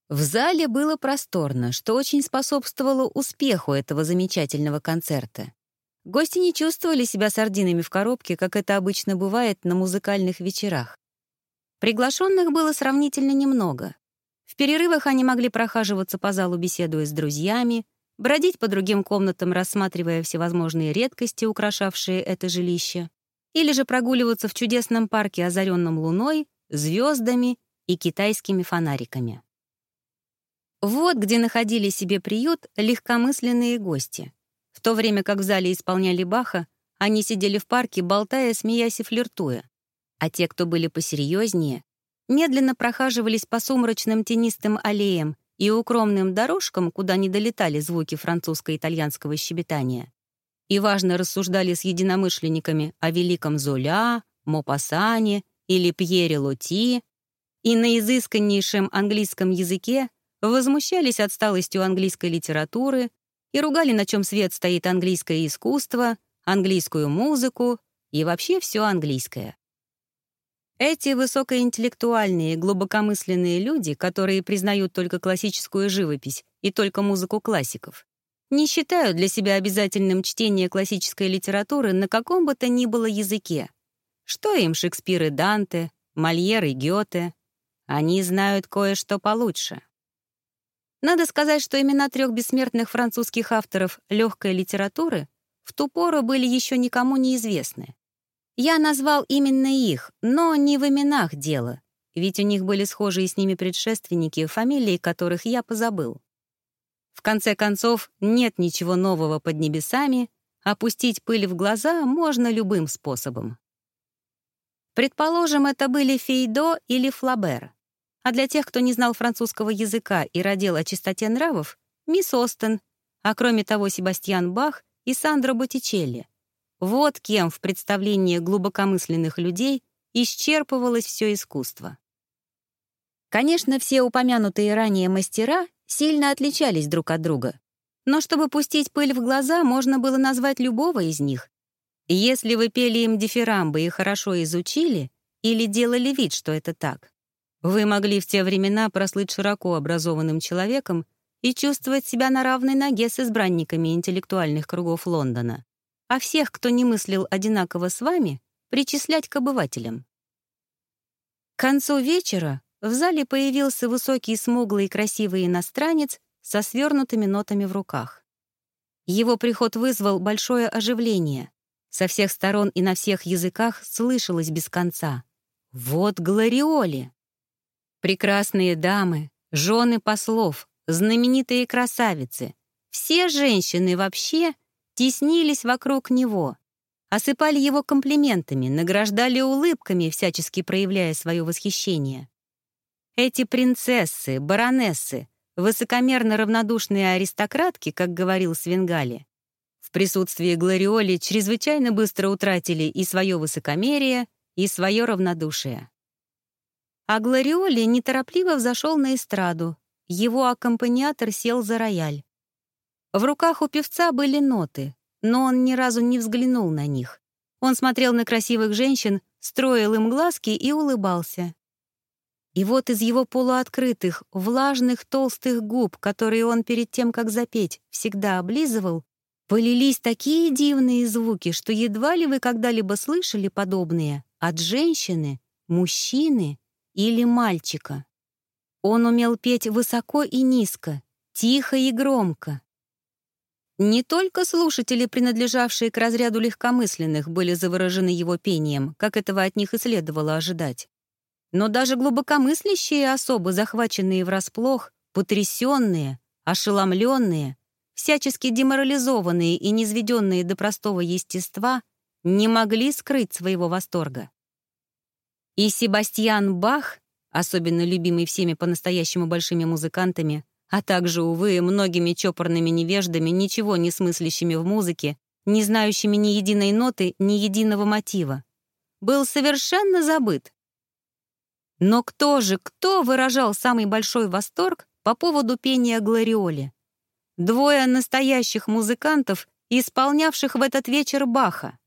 В зале было просторно, что очень способствовало успеху этого замечательного концерта. Гости не чувствовали себя сардинами в коробке, как это обычно бывает на музыкальных вечерах. Приглашенных было сравнительно немного. В перерывах они могли прохаживаться по залу, беседуя с друзьями, бродить по другим комнатам, рассматривая всевозможные редкости, украшавшие это жилище, или же прогуливаться в чудесном парке, озаренном луной, звездами и китайскими фонариками. Вот где находили себе приют легкомысленные гости. В то время как в зале исполняли Баха, они сидели в парке, болтая, смеясь и флиртуя. А те, кто были посерьезнее, медленно прохаживались по сумрачным тенистым аллеям, и укромным дорожкам, куда не долетали звуки французско-итальянского щебетания, и важно рассуждали с единомышленниками о великом Золя, Мопассане или Пьере Лоти, и на изысканнейшем английском языке возмущались отсталостью английской литературы и ругали, на чем свет стоит английское искусство, английскую музыку и вообще все английское. Эти высокоинтеллектуальные, глубокомысленные люди, которые признают только классическую живопись и только музыку классиков, не считают для себя обязательным чтение классической литературы на каком бы то ни было языке. Что им Шекспир и Данте, Мольер и Гёте? Они знают кое-что получше. Надо сказать, что имена трех бессмертных французских авторов легкой литературы в ту пору были еще никому не известны. Я назвал именно их, но не в именах дело. ведь у них были схожие с ними предшественники, фамилии которых я позабыл. В конце концов, нет ничего нового под небесами, опустить пыль в глаза можно любым способом. Предположим, это были Фейдо или Флабер. А для тех, кто не знал французского языка и родил о чистоте нравов, мисс Остен, а кроме того Себастьян Бах и Сандро Боттичелли. Вот кем в представлении глубокомысленных людей исчерпывалось все искусство. Конечно, все упомянутые ранее мастера сильно отличались друг от друга. Но чтобы пустить пыль в глаза, можно было назвать любого из них. Если вы пели им дифирамбы и хорошо изучили, или делали вид, что это так, вы могли в те времена прослыть широко образованным человеком и чувствовать себя на равной ноге с избранниками интеллектуальных кругов Лондона, а всех, кто не мыслил одинаково с вами, причислять к обывателям. К концу вечера в зале появился высокий, смуглый и красивый иностранец со свернутыми нотами в руках. Его приход вызвал большое оживление. Со всех сторон и на всех языках слышалось без конца. «Вот Глориоли!» Прекрасные дамы, жены послов, знаменитые красавицы, все женщины вообще теснились вокруг него, осыпали его комплиментами, награждали улыбками, всячески проявляя свое восхищение. Эти принцессы, баронессы, высокомерно равнодушные аристократки, как говорил Свенгали, в присутствии Глориоли чрезвычайно быстро утратили и свое высокомерие, и свое равнодушие. А Глориоли неторопливо взошел на эстраду. Его аккомпаниатор сел за рояль. В руках у певца были ноты, но он ни разу не взглянул на них. Он смотрел на красивых женщин, строил им глазки и улыбался. И вот из его полуоткрытых, влажных, толстых губ, которые он перед тем, как запеть, всегда облизывал, полились такие дивные звуки, что едва ли вы когда-либо слышали подобные от женщины, мужчины или мальчика. Он умел петь высоко и низко, тихо и громко. Не только слушатели, принадлежавшие к разряду легкомысленных, были заворожены его пением, как этого от них и следовало ожидать. Но даже глубокомыслящие особы, захваченные врасплох, потрясенные, ошеломленные, всячески деморализованные и низведенные до простого естества, не могли скрыть своего восторга. И Себастьян Бах, особенно любимый всеми по-настоящему большими музыкантами, а также, увы, многими чопорными невеждами, ничего не смыслящими в музыке, не знающими ни единой ноты, ни единого мотива, был совершенно забыт. Но кто же, кто выражал самый большой восторг по поводу пения Глориоли? Двое настоящих музыкантов, исполнявших в этот вечер Баха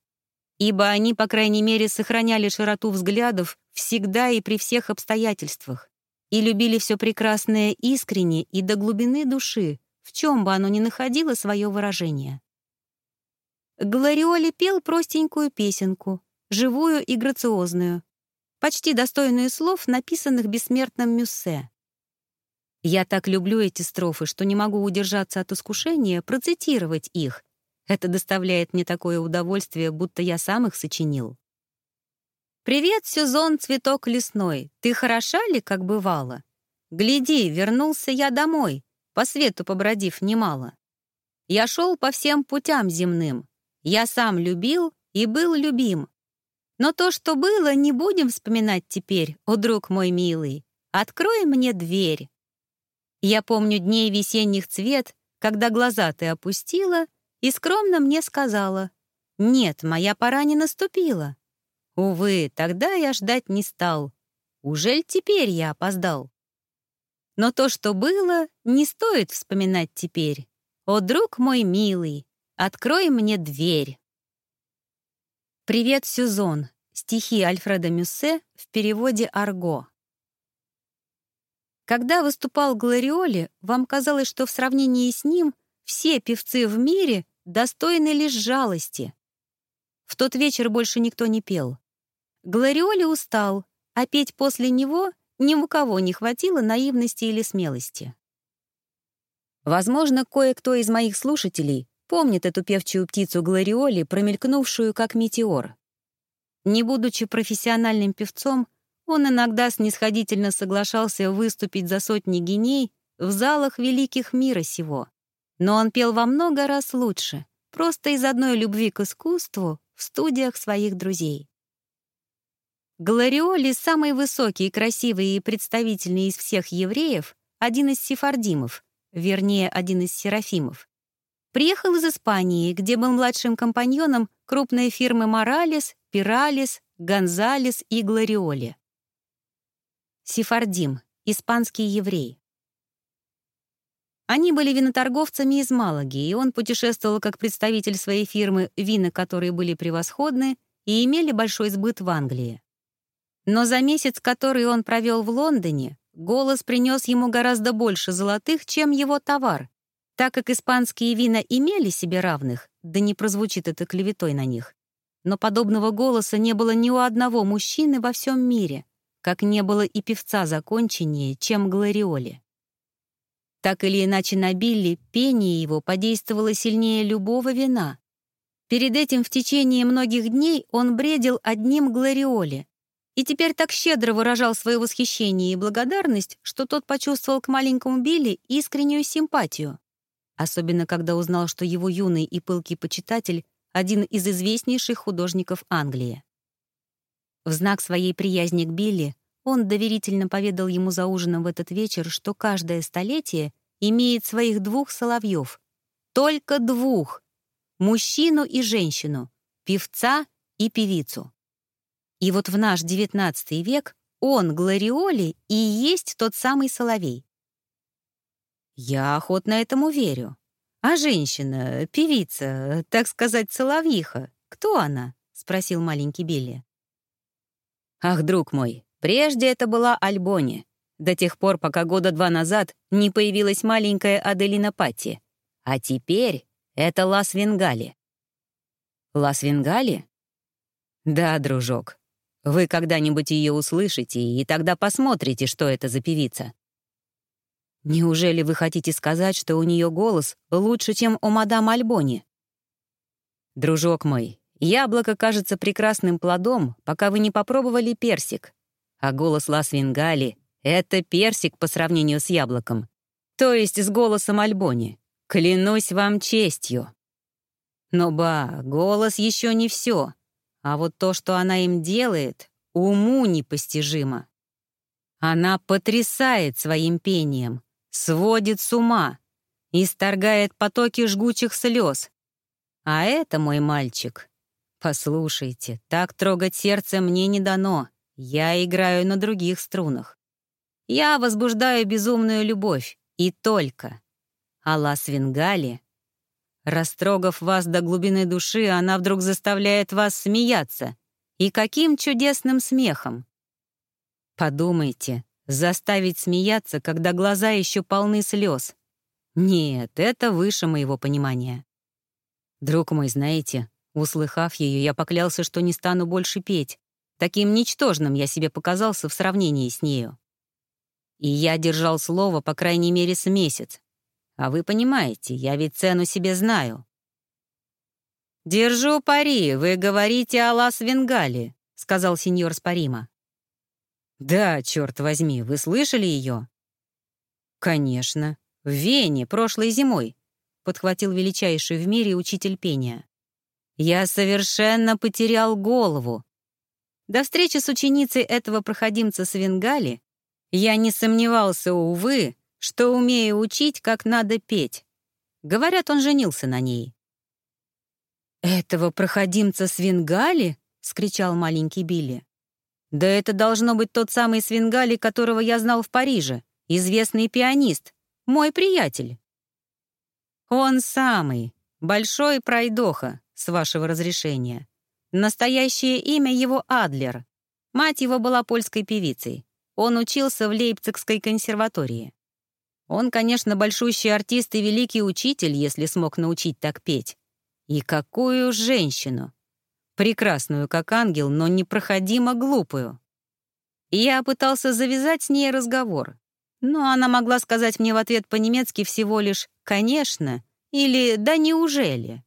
ибо они, по крайней мере, сохраняли широту взглядов всегда и при всех обстоятельствах, и любили все прекрасное искренне и до глубины души, в чем бы оно ни находило свое выражение. Глориоли пел простенькую песенку, живую и грациозную, почти достойную слов, написанных бессмертным Мюссе. Я так люблю эти строфы, что не могу удержаться от искушения процитировать их, это доставляет мне такое удовольствие, будто я сам их сочинил. «Привет, сезон, цветок лесной, ты хороша ли, как бывало? Гляди, вернулся я домой, по свету побродив немало. Я шел по всем путям земным, я сам любил и был любим. Но то, что было, не будем вспоминать теперь, о друг мой милый. Открой мне дверь. Я помню дней весенних цвет, когда глаза ты опустила — и скромно мне сказала, «Нет, моя пора не наступила». Увы, тогда я ждать не стал. Ужель теперь я опоздал? Но то, что было, не стоит вспоминать теперь. О, друг мой милый, открой мне дверь. «Привет, Сюзон» — стихи Альфреда Мюссе в переводе «Арго». Когда выступал Глориоли, вам казалось, что в сравнении с ним все певцы в мире достойны лишь жалости. В тот вечер больше никто не пел. Глориоли устал, а петь после него ни у кого не хватило наивности или смелости. Возможно, кое-кто из моих слушателей помнит эту певчую птицу Глориоли, промелькнувшую как метеор. Не будучи профессиональным певцом, Он иногда снисходительно соглашался выступить за сотни геней в залах великих мира сего. Но он пел во много раз лучше, просто из одной любви к искусству в студиях своих друзей. Глариоли — самый высокий, красивый и представительный из всех евреев, один из сефардимов, вернее, один из серафимов. Приехал из Испании, где был младшим компаньоном крупной фирмы «Моралес», «Пиралес», «Гонзалес» и «Глариоли». Сефардим — испанский еврей. Они были виноторговцами из Малаги, и он путешествовал как представитель своей фирмы, вина которые были превосходны и имели большой сбыт в Англии. Но за месяц, который он провел в Лондоне, голос принес ему гораздо больше золотых, чем его товар, так как испанские вина имели себе равных, да не прозвучит это клеветой на них. Но подобного голоса не было ни у одного мужчины во всем мире, как не было и певца законченнее, чем Глориоли. Так или иначе на Билли пение его подействовало сильнее любого вина. Перед этим в течение многих дней он бредил одним Глориоли, и теперь так щедро выражал свое восхищение и благодарность, что тот почувствовал к маленькому Билли искреннюю симпатию. Особенно, когда узнал, что его юный и пылкий почитатель — один из известнейших художников Англии. В знак своей приязни к Билли он доверительно поведал ему за ужином в этот вечер, что каждое столетие имеет своих двух соловьев. Только двух — мужчину и женщину, певца и певицу. И вот в наш XIX век он, Глориоли, и есть тот самый соловей. Я охотно этому верю. А женщина, певица, так сказать, соловьиха, кто она? спросил маленький Билли. Ах, друг мой, прежде это была Альбони, до тех пор, пока года два назад не появилась маленькая Аделина Патти. А теперь это Лас Венгали. Лас Венгали? Да, дружок, вы когда-нибудь ее услышите, и тогда посмотрите, что это за певица. Неужели вы хотите сказать, что у нее голос лучше, чем у мадам Альбони? Дружок мой, яблоко кажется прекрасным плодом, пока вы не попробовали персик. А голос Лас Венгали — это персик по сравнению с яблоком. То есть с голосом Альбони. Клянусь вам честью. Но ба, голос еще не все. А вот то, что она им делает, уму непостижимо. Она потрясает своим пением, сводит с ума, исторгает потоки жгучих слез. А это мой мальчик. Послушайте, так трогать сердце мне не дано. Я играю на других струнах. Я возбуждаю безумную любовь, и только. А Лас Венгали Растрогав вас до глубины души, она вдруг заставляет вас смеяться. И каким чудесным смехом! Подумайте, заставить смеяться, когда глаза еще полны слез. Нет, это выше моего понимания. Друг мой, знаете, услыхав ее, я поклялся, что не стану больше петь. Таким ничтожным я себе показался в сравнении с нею. И я держал слово, по крайней мере, с месяц. А вы понимаете, я ведь цену себе знаю». «Держу пари, вы говорите о Лас-Венгале», — сказал сеньор Спарима. «Да, черт возьми, вы слышали ее?» «Конечно. В Вене, прошлой зимой», — подхватил величайший в мире учитель пения. «Я совершенно потерял голову. До встречи с ученицей этого проходимца с Венгали я не сомневался, увы, что умею учить, как надо петь. Говорят, он женился на ней. «Этого проходимца Свингали?» — скричал маленький Билли. «Да это должно быть тот самый Свингали, которого я знал в Париже, известный пианист, мой приятель». «Он самый, большой пройдоха, с вашего разрешения. Настоящее имя его Адлер. Мать его была польской певицей. Он учился в Лейпцигской консерватории. Он, конечно, большущий артист и великий учитель, если смог научить так петь. И какую женщину! Прекрасную, как ангел, но непроходимо глупую. я пытался завязать с ней разговор, но она могла сказать мне в ответ по-немецки всего лишь «конечно» или «да неужели?».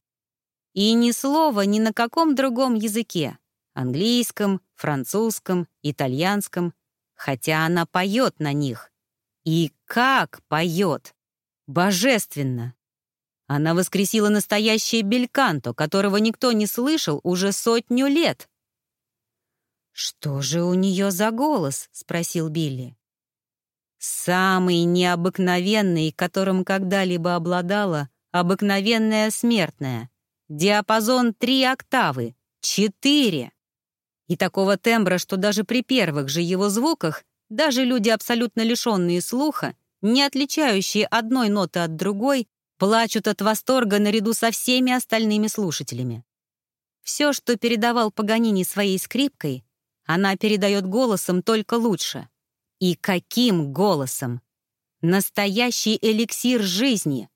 И ни слова ни на каком другом языке. английском, французском, итальянском, хотя она поет на них. И как поет! Божественно! Она воскресила настоящее бельканто, которого никто не слышал уже сотню лет. «Что же у нее за голос?» — спросил Билли. «Самый необыкновенный, которым когда-либо обладала обыкновенная смертная. Диапазон три октавы, четыре. И такого тембра, что даже при первых же его звуках даже люди, абсолютно лишенные слуха, не отличающие одной ноты от другой, плачут от восторга наряду со всеми остальными слушателями. Все, что передавал Паганини своей скрипкой, она передает голосом только лучше. И каким голосом? Настоящий эликсир жизни.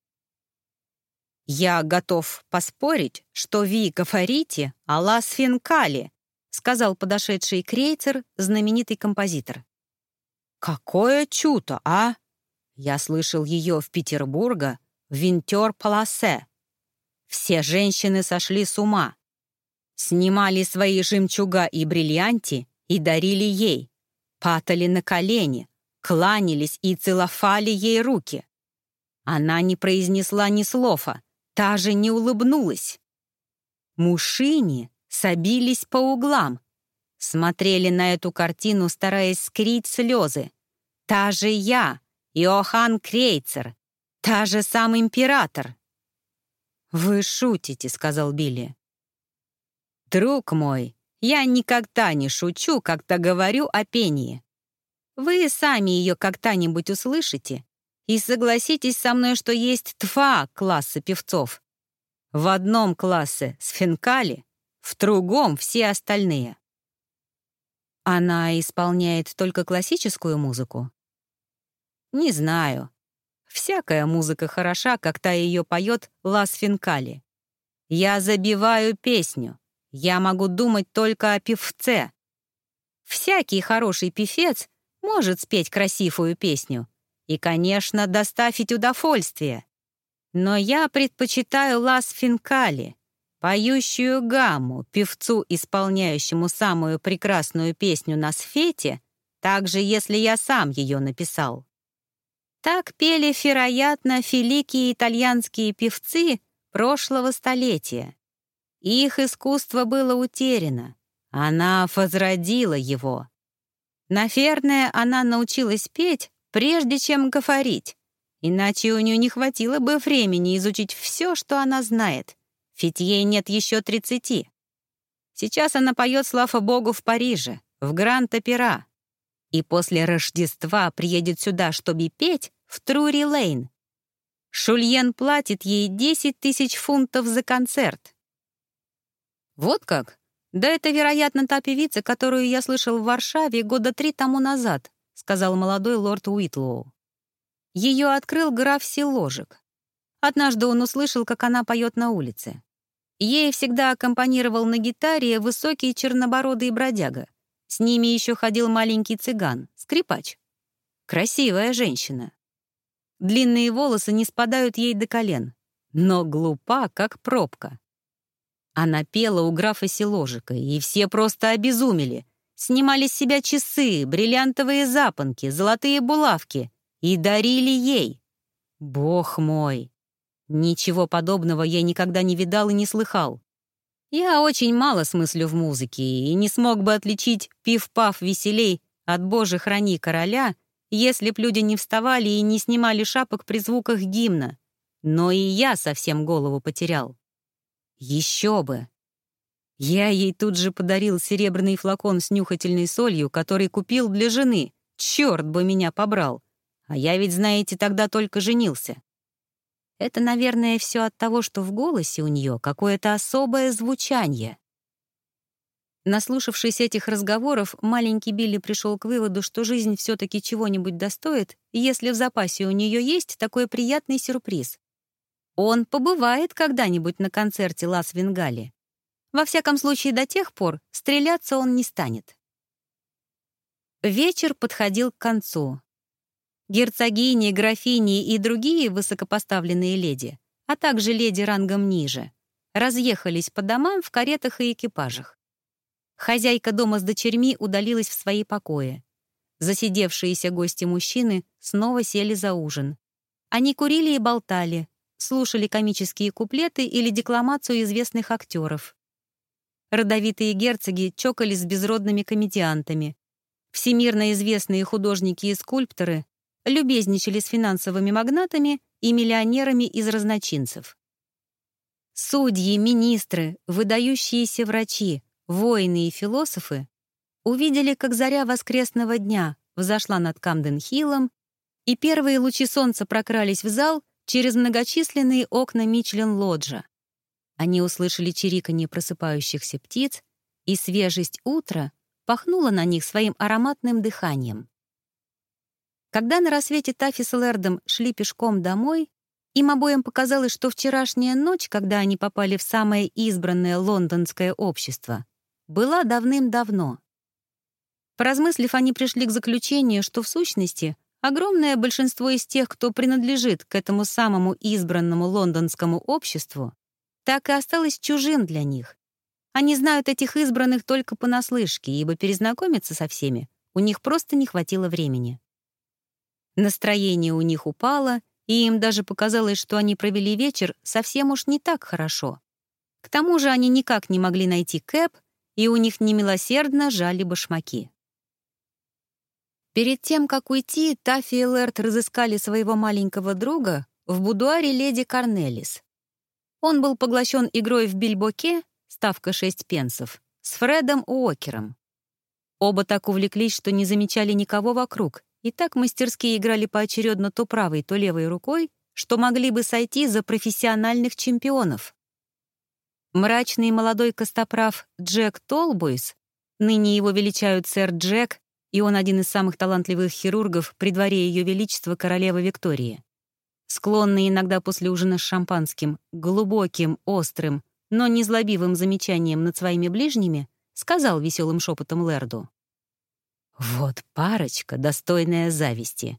«Я готов поспорить, что ви говорите о Лас Финкале», сказал подошедший крейцер, знаменитый композитор. «Какое чудо, а? Я слышал ее в Петербурге, в Винтер-Паласе. Все женщины сошли с ума. Снимали свои жемчуга и бриллианти и дарили ей. Патали на колени, кланялись и целовали ей руки. Она не произнесла ни слова, Та же не улыбнулась. Мушини собились по углам, смотрели на эту картину, стараясь скрыть слезы. Та же я, Иоганн Крейцер, та же сам император. «Вы шутите», — сказал Билли. «Друг мой, я никогда не шучу, когда говорю о пении. Вы сами ее когда-нибудь услышите, и согласитесь со мной, что есть два класса певцов. В одном классе — сфинкали, в другом — все остальные. Она исполняет только классическую музыку? Не знаю. Всякая музыка хороша, как та ее поет Лас Финкали. Я забиваю песню. Я могу думать только о певце. Всякий хороший певец может спеть красивую песню, и, конечно, доставить удовольствие. Но я предпочитаю Лас Финкали, поющую гамму, певцу, исполняющему самую прекрасную песню на свете, также если я сам ее написал. Так пели, вероятно, великие итальянские певцы прошлого столетия. Их искусство было утеряно. Она возродила его. Наверное, она научилась петь, прежде чем говорить, иначе у нее не хватило бы времени изучить все, что она знает, ведь ей нет еще тридцати. Сейчас она поет «Слава Богу» в Париже, в Гранд-Опера, и после Рождества приедет сюда, чтобы петь в Трури-Лейн. Шульен платит ей 10 тысяч фунтов за концерт. Вот как? Да это, вероятно, та певица, которую я слышал в Варшаве года три тому назад, сказал молодой лорд Уитлоу. Ее открыл граф Силожек. Однажды он услышал, как она поет на улице. Ей всегда аккомпанировал на гитаре высокий чернобородый бродяга. С ними еще ходил маленький цыган, скрипач. Красивая женщина. Длинные волосы не спадают ей до колен, но глупа, как пробка. Она пела у графа Силожика, и все просто обезумели снимали с себя часы, бриллиантовые запонки, золотые булавки и дарили ей. Бог мой! Ничего подобного я никогда не видал и не слыхал. Я очень мало смыслю в музыке и не смог бы отличить пив-пав веселей от «Боже, храни короля», если б люди не вставали и не снимали шапок при звуках гимна. Но и я совсем голову потерял. Еще бы! Я ей тут же подарил серебряный флакон с нюхательной солью, который купил для жены. Черт бы меня побрал. А я ведь, знаете, тогда только женился. Это, наверное, все от того, что в голосе у нее какое-то особое звучание. Наслушавшись этих разговоров, маленький Билли пришел к выводу, что жизнь все-таки чего-нибудь достоит, если в запасе у нее есть такой приятный сюрприз. Он побывает когда-нибудь на концерте Лас Венгали. Во всяком случае, до тех пор стреляться он не станет. Вечер подходил к концу. Герцогини, графини и другие высокопоставленные леди, а также леди рангом ниже, разъехались по домам в каретах и экипажах. Хозяйка дома с дочерьми удалилась в свои покои. Засидевшиеся гости мужчины снова сели за ужин. Они курили и болтали, слушали комические куплеты или декламацию известных актеров. Родовитые герцоги чокались с безродными комедиантами. Всемирно известные художники и скульпторы любезничали с финансовыми магнатами и миллионерами из разночинцев. Судьи, министры, выдающиеся врачи, воины и философы увидели, как заря воскресного дня взошла над Камден-Хиллом, и первые лучи солнца прокрались в зал через многочисленные окна Мичлен-Лоджа. Они услышали чириканье просыпающихся птиц, и свежесть утра пахнула на них своим ароматным дыханием. Когда на рассвете Таффи с Лэрдом шли пешком домой, им обоим показалось, что вчерашняя ночь, когда они попали в самое избранное лондонское общество, была давным-давно. Поразмыслив, они пришли к заключению, что в сущности огромное большинство из тех, кто принадлежит к этому самому избранному лондонскому обществу, так и осталось чужим для них. Они знают этих избранных только понаслышке, ибо перезнакомиться со всеми у них просто не хватило времени. Настроение у них упало, и им даже показалось, что они провели вечер совсем уж не так хорошо. К тому же они никак не могли найти Кэп, и у них немилосердно жали башмаки. Перед тем, как уйти, Таффи и Лэрт разыскали своего маленького друга в будуаре леди Корнелис. Он был поглощен игрой в бильбоке, ставка 6 пенсов, с Фредом Уокером. Оба так увлеклись, что не замечали никого вокруг, и так мастерски играли поочередно то правой, то левой рукой, что могли бы сойти за профессиональных чемпионов. Мрачный молодой костоправ Джек Толбойс, ныне его величают сэр Джек, и он один из самых талантливых хирургов при дворе Ее Величества королевы Виктории склонный иногда после ужина с шампанским, глубоким, острым, но не злобивым замечанием над своими ближними, сказал веселым шепотом Лерду. «Вот парочка, достойная зависти.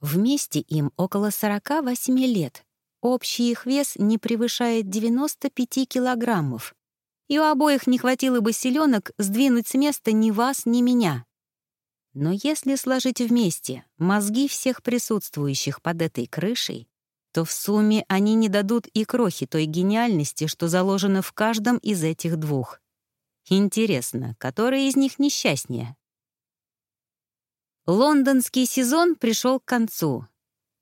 Вместе им около 48 лет. Общий их вес не превышает 95 килограммов. И у обоих не хватило бы силенок сдвинуть с места ни вас, ни меня. Но если сложить вместе мозги всех присутствующих под этой крышей, то в сумме они не дадут и крохи той гениальности, что заложено в каждом из этих двух. Интересно, который из них несчастнее? Лондонский сезон пришел к концу.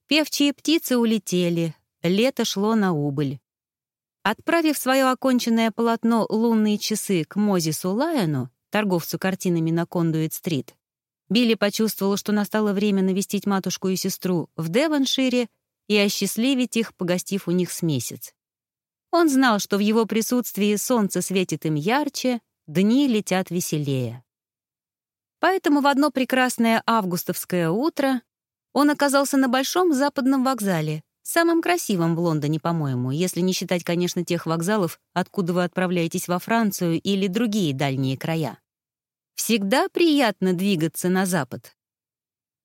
Певчие птицы улетели, лето шло на убыль. Отправив свое оконченное полотно «Лунные часы» к Мозису Лайону, торговцу картинами на Кондуит-стрит, Билли почувствовал, что настало время навестить матушку и сестру в Девоншире и осчастливить их, погостив у них с месяц. Он знал, что в его присутствии солнце светит им ярче, дни летят веселее. Поэтому в одно прекрасное августовское утро он оказался на Большом западном вокзале, самым красивым в Лондоне, по-моему, если не считать, конечно, тех вокзалов, откуда вы отправляетесь во Францию или другие дальние края. Всегда приятно двигаться на запад.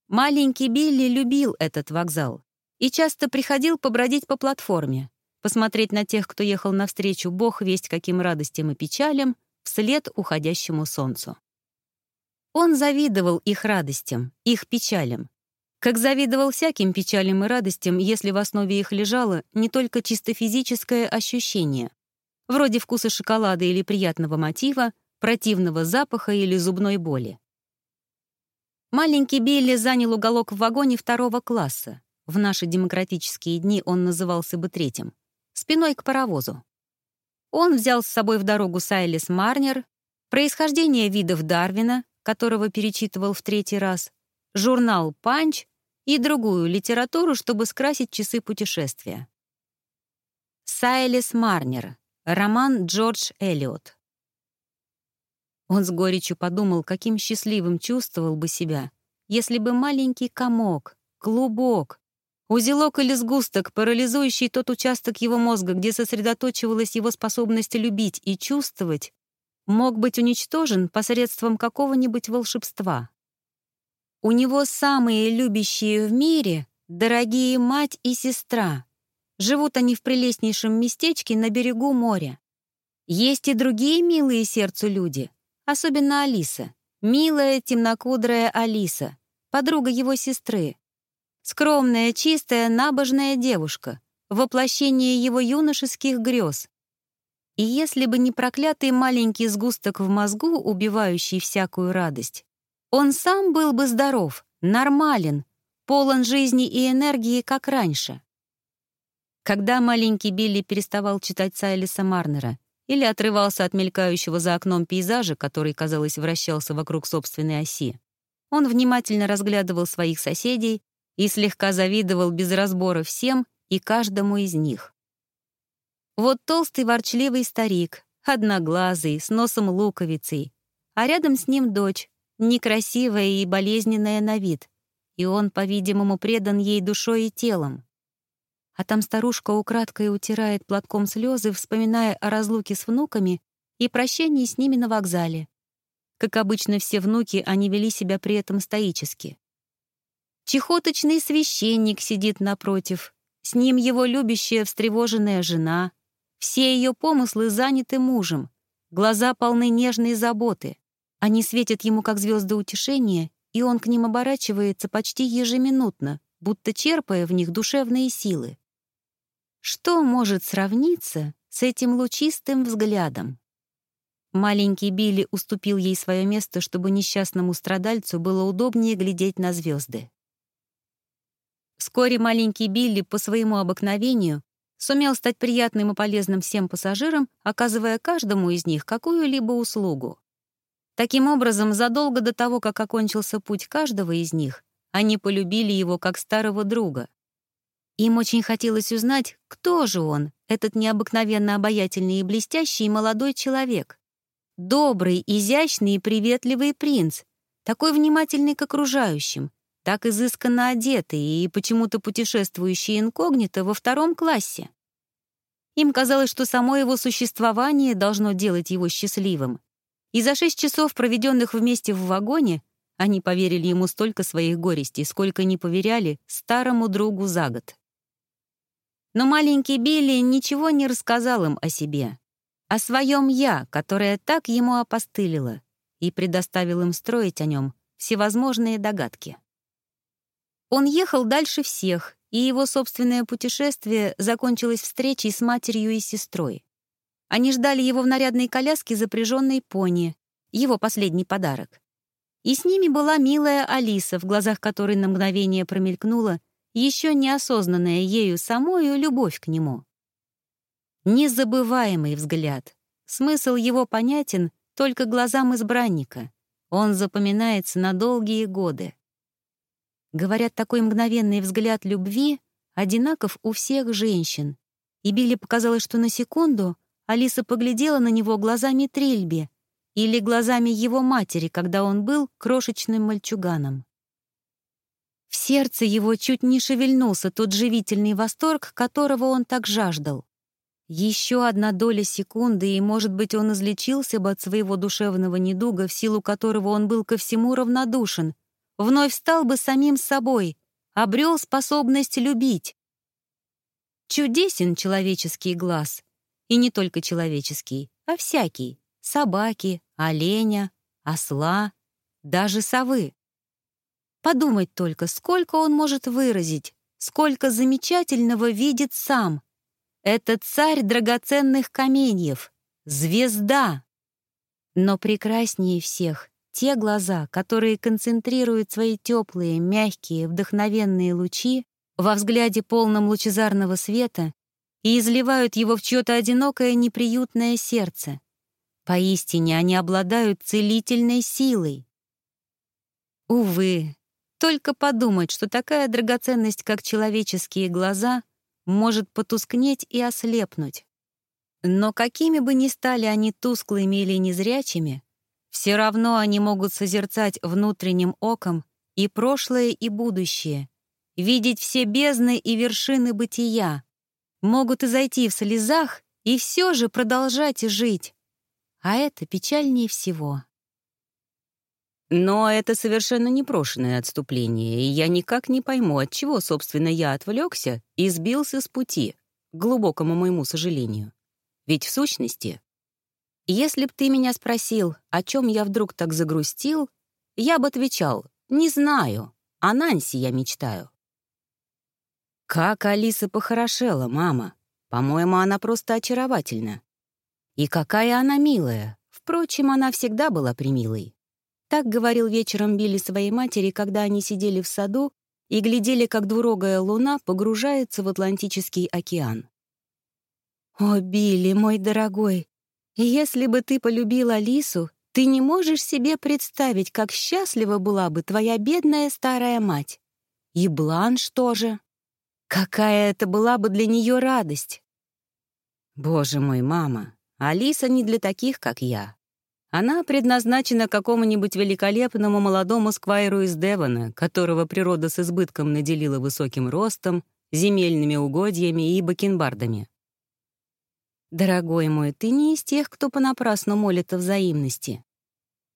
Маленький Билли любил этот вокзал и часто приходил побродить по платформе, посмотреть на тех, кто ехал навстречу бог весть каким радостям и печалям, вслед уходящему солнцу. Он завидовал их радостям, их печалям, как завидовал всяким печалям и радостям, если в основе их лежало не только чисто физическое ощущение, вроде вкуса шоколада или приятного мотива, противного запаха или зубной боли. Маленький Билли занял уголок в вагоне второго класса. В наши демократические дни он назывался бы третьим. Спиной к паровозу. Он взял с собой в дорогу Сайлис Марнер, происхождение видов Дарвина, которого перечитывал в третий раз, журнал «Панч» и другую литературу, чтобы скрасить часы путешествия. Сайлис Марнер. Роман Джордж Эллиот. Он с горечью подумал, каким счастливым чувствовал бы себя, если бы маленький комок, клубок, узелок или сгусток, парализующий тот участок его мозга, где сосредоточивалась его способность любить и чувствовать, мог быть уничтожен посредством какого-нибудь волшебства. У него самые любящие в мире — дорогие мать и сестра. Живут они в прелестнейшем местечке на берегу моря. Есть и другие милые сердцу люди — Особенно Алиса. Милая, темнокудрая Алиса, подруга его сестры. Скромная, чистая, набожная девушка, воплощение его юношеских грез. И если бы не проклятый маленький сгусток в мозгу, убивающий всякую радость, он сам был бы здоров, нормален, полон жизни и энергии, как раньше. Когда маленький Билли переставал читать Сайлиса Марнера или отрывался от мелькающего за окном пейзажа, который, казалось, вращался вокруг собственной оси, он внимательно разглядывал своих соседей и слегка завидовал без разбора всем и каждому из них. Вот толстый ворчливый старик, одноглазый, с носом луковицей, а рядом с ним дочь, некрасивая и болезненная на вид, и он, по-видимому, предан ей душой и телом. А там старушка украдкой утирает платком слезы, вспоминая о разлуке с внуками и прощении с ними на вокзале. Как обычно, все внуки, они вели себя при этом стоически. Чехоточный священник сидит напротив, с ним его любящая встревоженная жена. Все ее помыслы заняты мужем, глаза полны нежной заботы. Они светят ему, как звезды утешения, и он к ним оборачивается почти ежеминутно, будто черпая в них душевные силы. Что может сравниться с этим лучистым взглядом? Маленький Билли уступил ей свое место, чтобы несчастному страдальцу было удобнее глядеть на звезды. Вскоре маленький Билли по своему обыкновению сумел стать приятным и полезным всем пассажирам, оказывая каждому из них какую-либо услугу. Таким образом, задолго до того, как окончился путь каждого из них, они полюбили его как старого друга. Им очень хотелось узнать, кто же он, этот необыкновенно обаятельный и блестящий молодой человек. Добрый, изящный и приветливый принц, такой внимательный к окружающим, так изысканно одетый и почему-то путешествующий инкогнито во втором классе. Им казалось, что само его существование должно делать его счастливым. И за шесть часов, проведенных вместе в вагоне, они поверили ему столько своих горестей, сколько не поверяли старому другу за год. Но маленький Билли ничего не рассказал им о себе, о своем «я», которое так ему опостылило, и предоставил им строить о нем всевозможные догадки. Он ехал дальше всех, и его собственное путешествие закончилось встречей с матерью и сестрой. Они ждали его в нарядной коляске, запряженной пони, его последний подарок. И с ними была милая Алиса, в глазах которой на мгновение промелькнула еще неосознанная ею самою любовь к нему. Незабываемый взгляд. Смысл его понятен только глазам избранника. Он запоминается на долгие годы. Говорят, такой мгновенный взгляд любви одинаков у всех женщин. И Билли показалось, что на секунду Алиса поглядела на него глазами Трильби или глазами его матери, когда он был крошечным мальчуганом. В сердце его чуть не шевельнулся тот живительный восторг, которого он так жаждал. Еще одна доля секунды, и, может быть, он излечился бы от своего душевного недуга, в силу которого он был ко всему равнодушен, вновь стал бы самим собой, обрел способность любить. Чудесен человеческий глаз. И не только человеческий, а всякий. Собаки, оленя, осла, даже совы. Подумать только, сколько он может выразить, сколько замечательного видит сам. Это царь драгоценных каменьев, звезда. Но прекраснее всех те глаза, которые концентрируют свои теплые, мягкие, вдохновенные лучи во взгляде полном лучезарного света и изливают его в чье-то одинокое неприютное сердце. Поистине они обладают целительной силой. Увы, только подумать, что такая драгоценность, как человеческие глаза, может потускнеть и ослепнуть. Но какими бы ни стали они тусклыми или незрячими, все равно они могут созерцать внутренним оком и прошлое, и будущее, видеть все бездны и вершины бытия, могут и зайти в слезах и все же продолжать жить. А это печальнее всего. Но это совершенно непрошенное отступление, и я никак не пойму, от чего, собственно, я отвлекся и сбился с пути, к глубокому моему сожалению. Ведь в сущности Если б ты меня спросил, о чем я вдруг так загрустил, я бы отвечал «Не знаю, о Нанси я мечтаю». Как Алиса похорошела, мама. По-моему, она просто очаровательна. И какая она милая. Впрочем, она всегда была примилой. Так говорил вечером Билли своей матери, когда они сидели в саду и глядели, как двурогая луна погружается в Атлантический океан. «О, Билли, мой дорогой, если бы ты полюбил Алису, ты не можешь себе представить, как счастлива была бы твоя бедная старая мать. И Бланш тоже. Какая это была бы для нее радость!» «Боже мой, мама, Алиса не для таких, как я. Она предназначена какому-нибудь великолепному молодому сквайру из Девона, которого природа с избытком наделила высоким ростом, земельными угодьями и бакенбардами. Дорогой мой, ты не из тех, кто понапрасну молит о взаимности.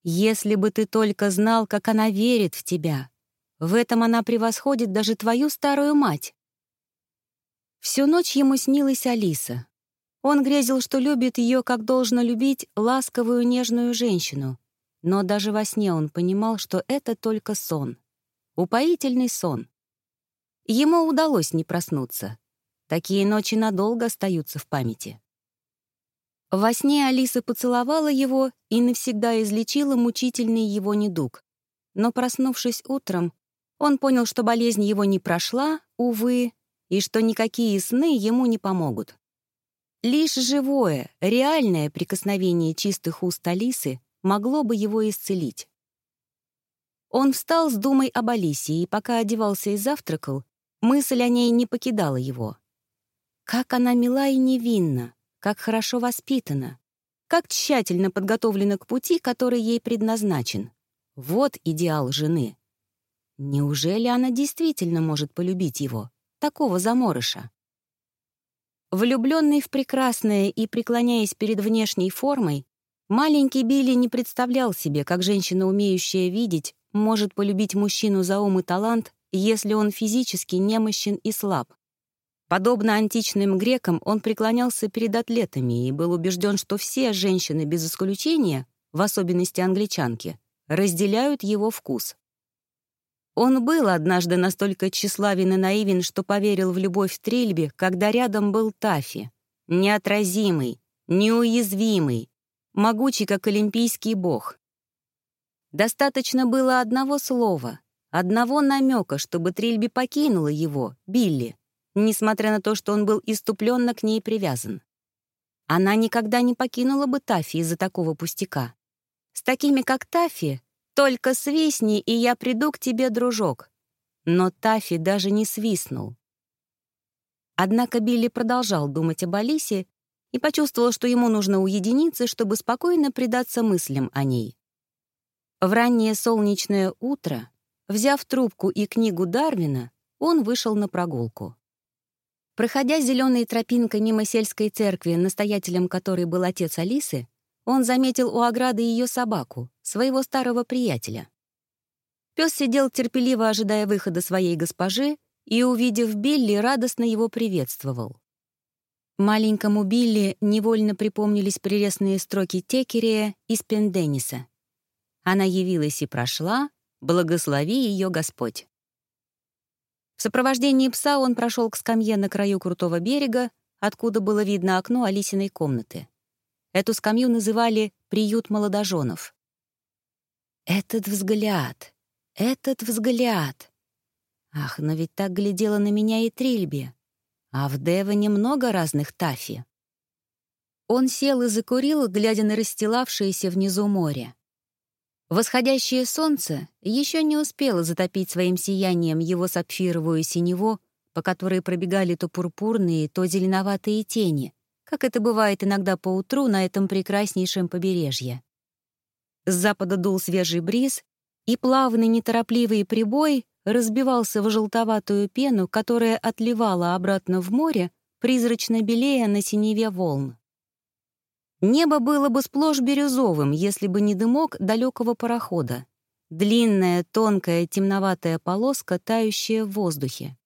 Если бы ты только знал, как она верит в тебя. В этом она превосходит даже твою старую мать. Всю ночь ему снилась Алиса, он грезил, что любит ее, как должно любить ласковую нежную женщину. Но даже во сне он понимал, что это только сон. Упоительный сон. Ему удалось не проснуться. Такие ночи надолго остаются в памяти. Во сне Алиса поцеловала его и навсегда излечила мучительный его недуг. Но, проснувшись утром, он понял, что болезнь его не прошла, увы, и что никакие сны ему не помогут. Лишь живое, реальное прикосновение чистых уст Алисы могло бы его исцелить. Он встал с думой об Алисе, и пока одевался и завтракал, мысль о ней не покидала его. Как она мила и невинна, как хорошо воспитана, как тщательно подготовлена к пути, который ей предназначен. Вот идеал жены. Неужели она действительно может полюбить его, такого заморыша? Влюбленный в прекрасное и преклоняясь перед внешней формой, маленький Билли не представлял себе, как женщина, умеющая видеть, может полюбить мужчину за ум и талант, если он физически немощен и слаб. Подобно античным грекам, он преклонялся перед атлетами и был убежден, что все женщины без исключения, в особенности англичанки, разделяют его вкус. Он был однажды настолько тщеславен и наивен, что поверил в любовь Трильби, когда рядом был Тафи. Неотразимый, неуязвимый, могучий, как олимпийский бог. Достаточно было одного слова, одного намека, чтобы Трильби покинула его, Билли, несмотря на то, что он был иступленно к ней привязан. Она никогда не покинула бы Тафи из-за такого пустяка. С такими, как Тафи, «Только свистни, и я приду к тебе, дружок». Но Тафи даже не свистнул. Однако Билли продолжал думать об Алисе и почувствовал, что ему нужно уединиться, чтобы спокойно предаться мыслям о ней. В раннее солнечное утро, взяв трубку и книгу Дарвина, он вышел на прогулку. Проходя зеленой тропинкой мимо сельской церкви, настоятелем которой был отец Алисы, он заметил у ограды ее собаку, своего старого приятеля. Пес сидел терпеливо, ожидая выхода своей госпожи, и, увидев Билли, радостно его приветствовал. Маленькому Билли невольно припомнились прелестные строки Текерия из Пендениса. Она явилась и прошла, благослови ее Господь. В сопровождении пса он прошел к скамье на краю крутого берега, откуда было видно окно Алисиной комнаты. Эту скамью называли «приют молодоженов». Этот взгляд, этот взгляд. Ах, но ведь так глядела на меня и Трильби. А в Девоне много разных тафи. Он сел и закурил, глядя на расстилавшееся внизу море. Восходящее солнце еще не успело затопить своим сиянием его сапфировую синеву, по которой пробегали то пурпурные, то зеленоватые тени, как это бывает иногда по утру на этом прекраснейшем побережье. С запада дул свежий бриз, и плавный неторопливый прибой разбивался в желтоватую пену, которая отливала обратно в море, призрачно белея на синеве волн. Небо было бы сплошь бирюзовым, если бы не дымок далекого парохода. Длинная, тонкая, темноватая полоска, тающая в воздухе.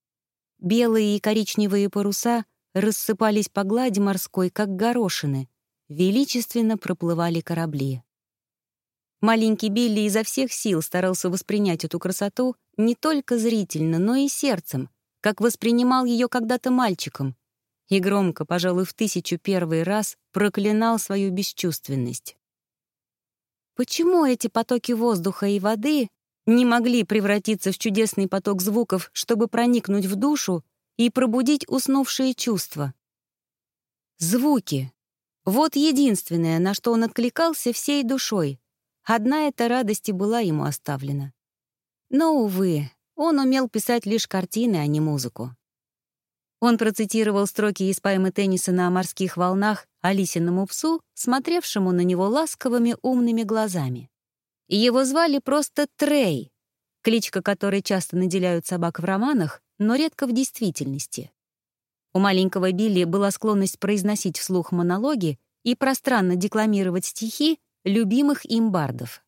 Белые и коричневые паруса рассыпались по глади морской, как горошины, величественно проплывали корабли. Маленький Билли изо всех сил старался воспринять эту красоту не только зрительно, но и сердцем, как воспринимал ее когда-то мальчиком, и громко, пожалуй, в тысячу первый раз проклинал свою бесчувственность. Почему эти потоки воздуха и воды не могли превратиться в чудесный поток звуков, чтобы проникнуть в душу и пробудить уснувшие чувства? Звуки. Вот единственное, на что он откликался всей душой. Одна эта радость и была ему оставлена. Но, увы, он умел писать лишь картины, а не музыку. Он процитировал строки из поэмы Теннисона о морских волнах Алисиному псу, смотревшему на него ласковыми умными глазами. Его звали просто Трей, кличка которой часто наделяют собак в романах, но редко в действительности. У маленького Билли была склонность произносить вслух монологи и пространно декламировать стихи любимых им бардов.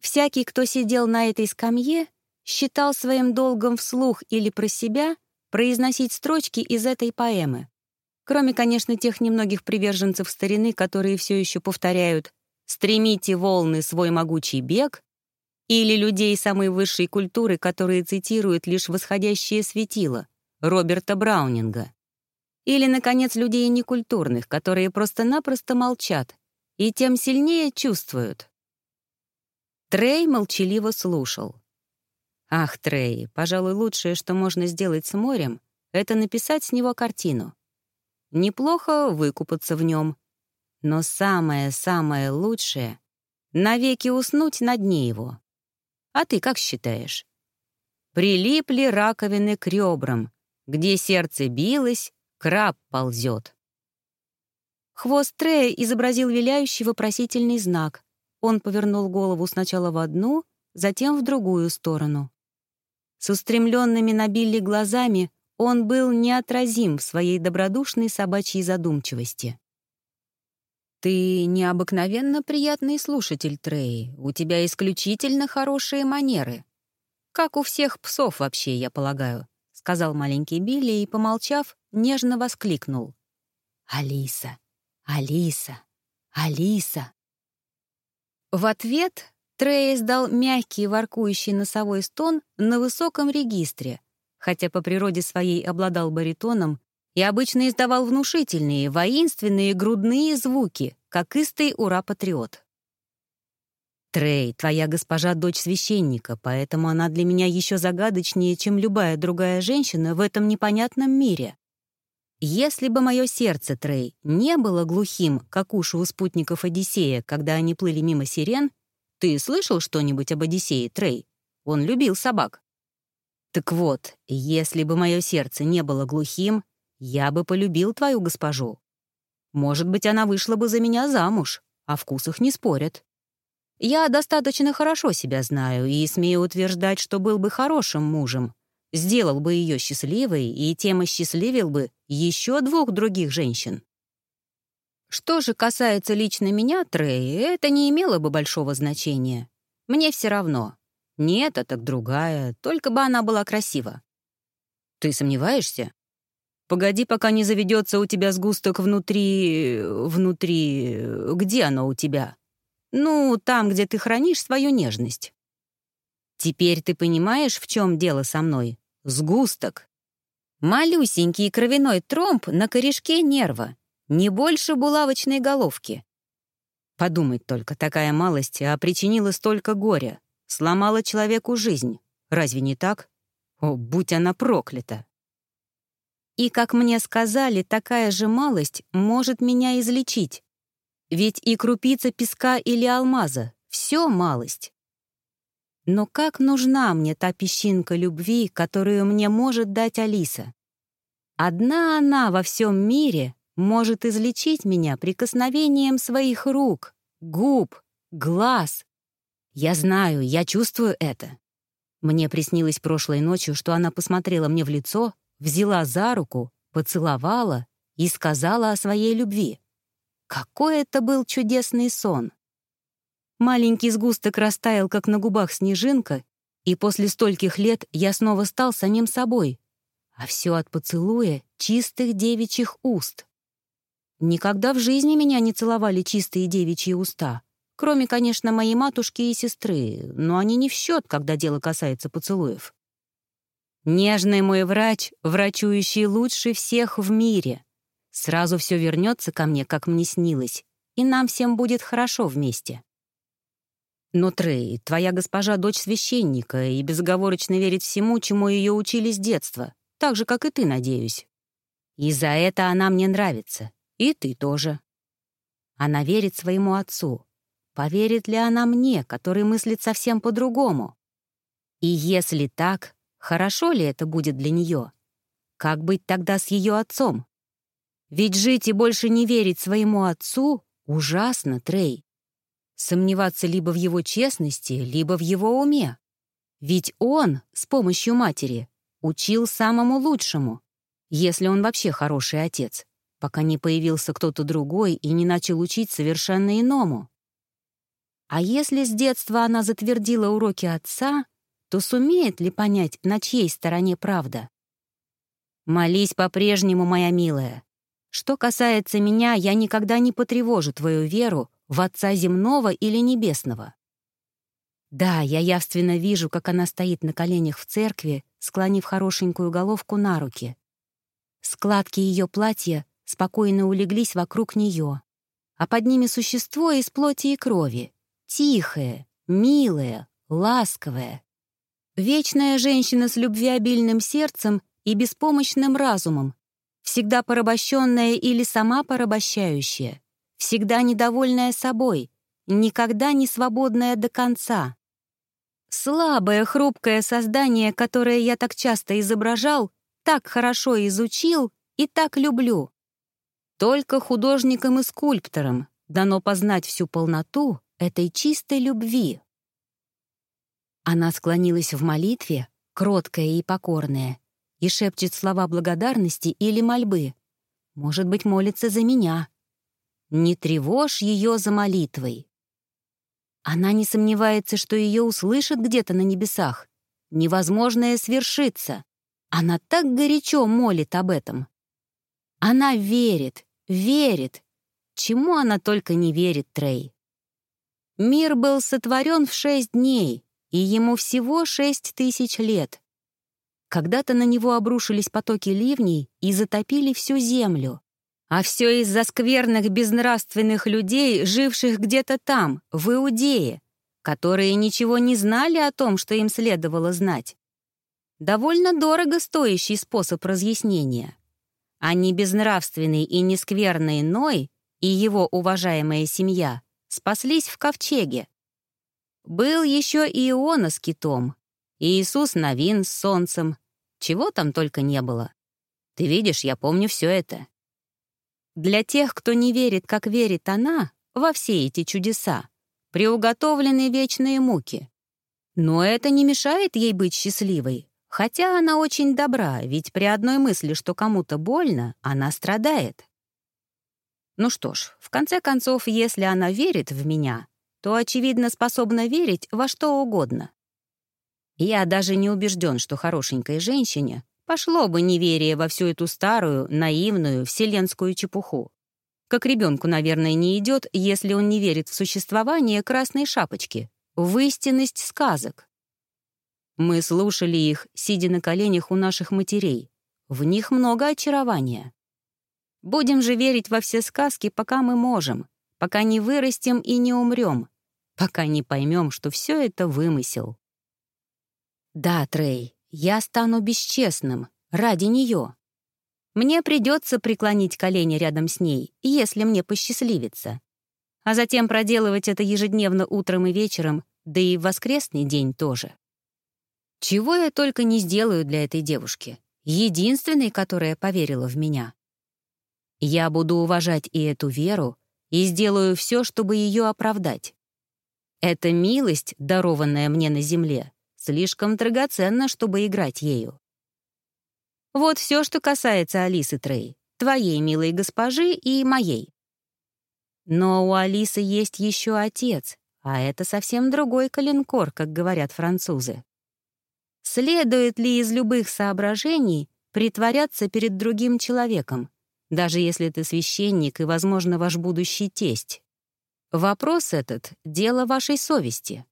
Всякий, кто сидел на этой скамье, считал своим долгом вслух или про себя произносить строчки из этой поэмы. Кроме, конечно, тех немногих приверженцев старины, которые все еще повторяют «стремите волны свой могучий бег», или людей самой высшей культуры, которые цитируют лишь восходящее светило Роберта Браунинга. Или, наконец, людей некультурных, которые просто-напросто молчат и тем сильнее чувствуют. Трей молчаливо слушал. Ах, Трей, пожалуй, лучшее, что можно сделать с морем, это написать с него картину. Неплохо выкупаться в нем. Но самое-самое лучшее — навеки уснуть на дне его. А ты как считаешь? Прилипли раковины к ребрам. Где сердце билось, краб ползет. Хвост Трея изобразил виляющий вопросительный знак. Он повернул голову сначала в одну, затем в другую сторону. С устремленными на Билли глазами он был неотразим в своей добродушной собачьей задумчивости. «Ты необыкновенно приятный слушатель, Трей. У тебя исключительно хорошие манеры. Как у всех псов вообще, я полагаю», — сказал маленький Билли и, помолчав, нежно воскликнул. «Алиса! Алиса! Алиса!» В ответ Трей издал мягкий воркующий носовой стон на высоком регистре, хотя по природе своей обладал баритоном и обычно издавал внушительные, воинственные грудные звуки, как истый ура-патриот. «Трей, твоя госпожа — дочь священника, поэтому она для меня еще загадочнее, чем любая другая женщина в этом непонятном мире. Если бы мое сердце, Трей, не было глухим, как уши у спутников Одиссея, когда они плыли мимо сирен, ты слышал что-нибудь об Одиссее, Трей? Он любил собак. Так вот, если бы мое сердце не было глухим, я бы полюбил твою госпожу. Может быть, она вышла бы за меня замуж, о вкусах не спорят. Я достаточно хорошо себя знаю и смею утверждать, что был бы хорошим мужем, сделал бы ее счастливой и тем осчастливил бы еще двух других женщин. Что же касается лично меня, Трей, это не имело бы большого значения. Мне все равно. Не эта, так другая, только бы она была красива. Ты сомневаешься? Погоди, пока не заведется у тебя сгусток внутри... внутри... Где оно у тебя? Ну, там, где ты хранишь свою нежность. Теперь ты понимаешь, в чем дело со мной? Сгусток. Малюсенький кровяной тромб на корешке нерва. Не больше булавочной головки. Подумать только, такая малость, а причинила столько горя. Сломала человеку жизнь. Разве не так? О, будь она проклята! И, как мне сказали, такая же малость может меня излечить. Ведь и крупица песка или алмаза — все малость. Но как нужна мне та песчинка любви, которую мне может дать Алиса? Одна она во всем мире может излечить меня прикосновением своих рук, губ, глаз. Я знаю, я чувствую это. Мне приснилось прошлой ночью, что она посмотрела мне в лицо, взяла за руку, поцеловала и сказала о своей любви. Какой это был чудесный сон! Маленький сгусток растаял, как на губах снежинка, и после стольких лет я снова стал самим собой, а все от поцелуя чистых девичьих уст. Никогда в жизни меня не целовали чистые девичьи уста. Кроме, конечно, моей матушки и сестры, но они не в счет, когда дело касается поцелуев. Нежный мой врач, врачующий лучше всех в мире. Сразу все вернется ко мне, как мне снилось, и нам всем будет хорошо вместе. Но, Трей, твоя госпожа — дочь священника и безоговорочно верит всему, чему ее учили с детства, так же, как и ты, надеюсь. И за это она мне нравится, и ты тоже. Она верит своему отцу. Поверит ли она мне, который мыслит совсем по-другому? И если так, хорошо ли это будет для нее? Как быть тогда с ее отцом? Ведь жить и больше не верить своему отцу ужасно, Трей. Сомневаться либо в его честности, либо в его уме. Ведь он, с помощью матери, учил самому лучшему, если он вообще хороший отец, пока не появился кто-то другой и не начал учить совершенно иному. А если с детства она затвердила уроки отца, то сумеет ли понять, на чьей стороне правда? Молись по-прежнему, моя милая. Что касается меня, я никогда не потревожу твою веру в Отца земного или небесного. Да, я явственно вижу, как она стоит на коленях в церкви, склонив хорошенькую головку на руки. Складки ее платья спокойно улеглись вокруг нее, а под ними существо из плоти и крови, Тихая, милая, ласковая. Вечная женщина с любвеобильным сердцем и беспомощным разумом, всегда порабощенная или сама порабощающая, всегда недовольная собой, никогда не свободная до конца. Слабое, хрупкое создание, которое я так часто изображал, так хорошо изучил и так люблю. Только художникам и скульпторам дано познать всю полноту этой чистой любви. Она склонилась в молитве, кроткая и покорная, и шепчет слова благодарности или мольбы. Может быть, молится за меня. Не тревожь ее за молитвой. Она не сомневается, что ее услышат где-то на небесах. Невозможное свершится. Она так горячо молит об этом. Она верит, верит. Чему она только не верит, Трей. Мир был сотворен в шесть дней, и ему всего шесть тысяч лет. Когда-то на него обрушились потоки ливней и затопили всю землю. А все из-за скверных безнравственных людей, живших где-то там, в Иудее, которые ничего не знали о том, что им следовало знать. Довольно дорого стоящий способ разъяснения. Они безнравственный и нескверный Ной и его уважаемая семья спаслись в ковчеге. Был еще и Иона с китом, и Иисус Новин с солнцем. Чего там только не было. Ты видишь, я помню все это. Для тех, кто не верит, как верит она, во все эти чудеса, приуготовлены вечные муки. Но это не мешает ей быть счастливой, хотя она очень добра, ведь при одной мысли, что кому-то больно, она страдает. Ну что ж, в конце концов, если она верит в меня, то, очевидно, способна верить во что угодно. Я даже не убежден, что хорошенькой женщине пошло бы неверие во всю эту старую, наивную, вселенскую чепуху. Как ребенку, наверное, не идет, если он не верит в существование красной шапочки, в истинность сказок. Мы слушали их, сидя на коленях у наших матерей. В них много очарования. Будем же верить во все сказки, пока мы можем, пока не вырастем и не умрем, пока не поймем, что все это вымысел. Да, Трей, я стану бесчестным ради нее. Мне придется преклонить колени рядом с ней, если мне посчастливится. А затем проделывать это ежедневно утром и вечером, да и в воскресный день тоже. Чего я только не сделаю для этой девушки, единственной, которая поверила в меня. Я буду уважать и эту веру, и сделаю все, чтобы ее оправдать. Эта милость, дарованная мне на земле, слишком драгоценна, чтобы играть ею. Вот все, что касается Алисы Трей, твоей милой госпожи и моей. Но у Алисы есть еще отец, а это совсем другой калинкор, как говорят французы. Следует ли из любых соображений притворяться перед другим человеком, даже если ты священник и, возможно, ваш будущий тесть. Вопрос этот — дело вашей совести.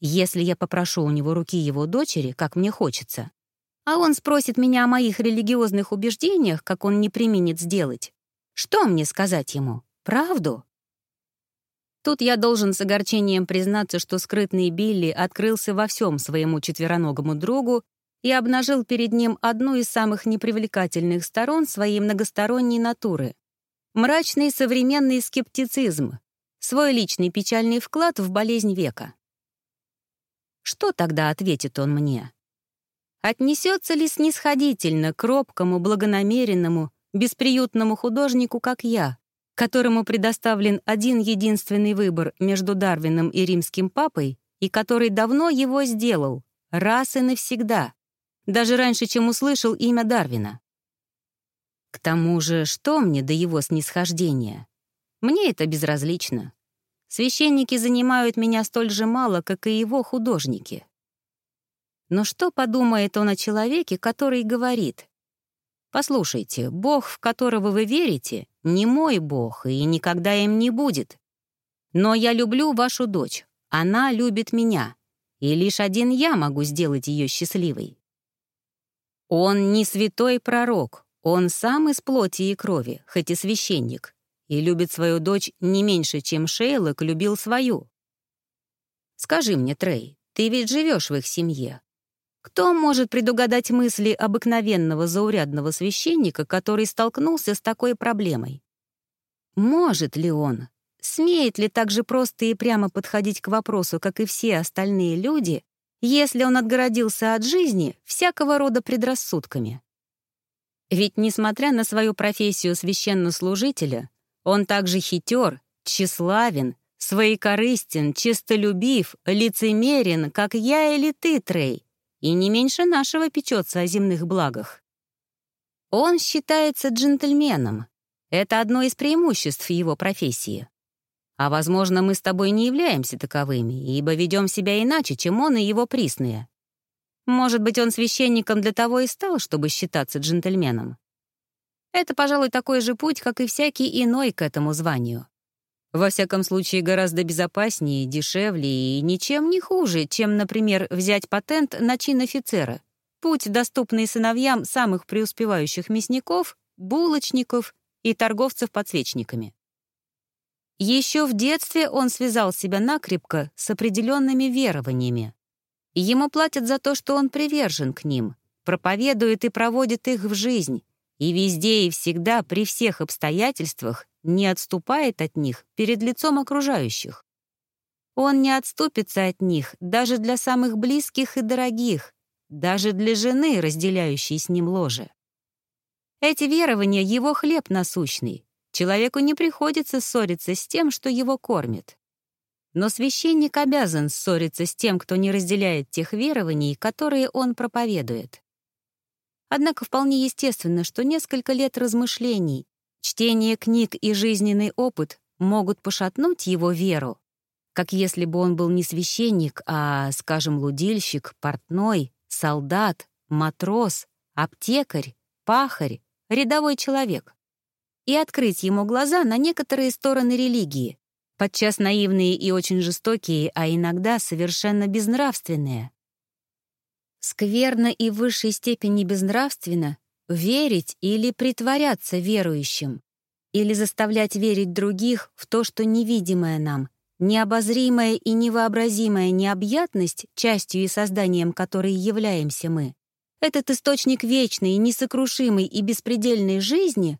Если я попрошу у него руки его дочери, как мне хочется, а он спросит меня о моих религиозных убеждениях, как он не применит сделать, что мне сказать ему? Правду? Тут я должен с огорчением признаться, что скрытный Билли открылся во всем своему четвероногому другу и обнажил перед ним одну из самых непривлекательных сторон своей многосторонней натуры — мрачный современный скептицизм, свой личный печальный вклад в болезнь века. Что тогда ответит он мне? Отнесется ли снисходительно к робкому, благонамеренному, бесприютному художнику, как я, которому предоставлен один единственный выбор между Дарвином и римским папой, и который давно его сделал, раз и навсегда, даже раньше, чем услышал имя Дарвина. К тому же, что мне до его снисхождения? Мне это безразлично. Священники занимают меня столь же мало, как и его художники. Но что подумает он о человеке, который говорит? «Послушайте, Бог, в которого вы верите, не мой Бог и никогда им не будет. Но я люблю вашу дочь, она любит меня, и лишь один я могу сделать ее счастливой». Он не святой пророк, он сам из плоти и крови, хоть и священник, и любит свою дочь не меньше, чем Шейлок любил свою. Скажи мне, Трей, ты ведь живешь в их семье. Кто может предугадать мысли обыкновенного заурядного священника, который столкнулся с такой проблемой? Может ли он, смеет ли так же просто и прямо подходить к вопросу, как и все остальные люди, если он отгородился от жизни всякого рода предрассудками? Ведь, несмотря на свою профессию священнослужителя, он также хитер, тщеславен, своекорыстен, честолюбив, лицемерен, как я или ты, Трей, и не меньше нашего печется о земных благах. Он считается джентльменом. Это одно из преимуществ его профессии. А, возможно, мы с тобой не являемся таковыми, ибо ведем себя иначе, чем он и его присные. Может быть, он священником для того и стал, чтобы считаться джентльменом. Это, пожалуй, такой же путь, как и всякий иной к этому званию. Во всяком случае, гораздо безопаснее, дешевле и ничем не хуже, чем, например, взять патент на чин офицера. Путь, доступный сыновьям самых преуспевающих мясников, булочников и торговцев подсвечниками. Еще в детстве он связал себя накрепко с определенными верованиями. Ему платят за то, что он привержен к ним, проповедует и проводит их в жизнь, и везде и всегда, при всех обстоятельствах, не отступает от них перед лицом окружающих. Он не отступится от них даже для самых близких и дорогих, даже для жены, разделяющей с ним ложе. Эти верования — его хлеб насущный. Человеку не приходится ссориться с тем, что его кормит. Но священник обязан ссориться с тем, кто не разделяет тех верований, которые он проповедует. Однако вполне естественно, что несколько лет размышлений, чтение книг и жизненный опыт могут пошатнуть его веру, как если бы он был не священник, а, скажем, лудильщик, портной, солдат, матрос, аптекарь, пахарь, рядовой человек, и открыть ему глаза на некоторые стороны религии, подчас наивные и очень жестокие, а иногда совершенно безнравственные. Скверно и в высшей степени безнравственно верить или притворяться верующим, или заставлять верить других в то, что невидимое нам, необозримая и невообразимая необъятность, частью и созданием которой являемся мы, этот источник вечной, несокрушимой и беспредельной жизни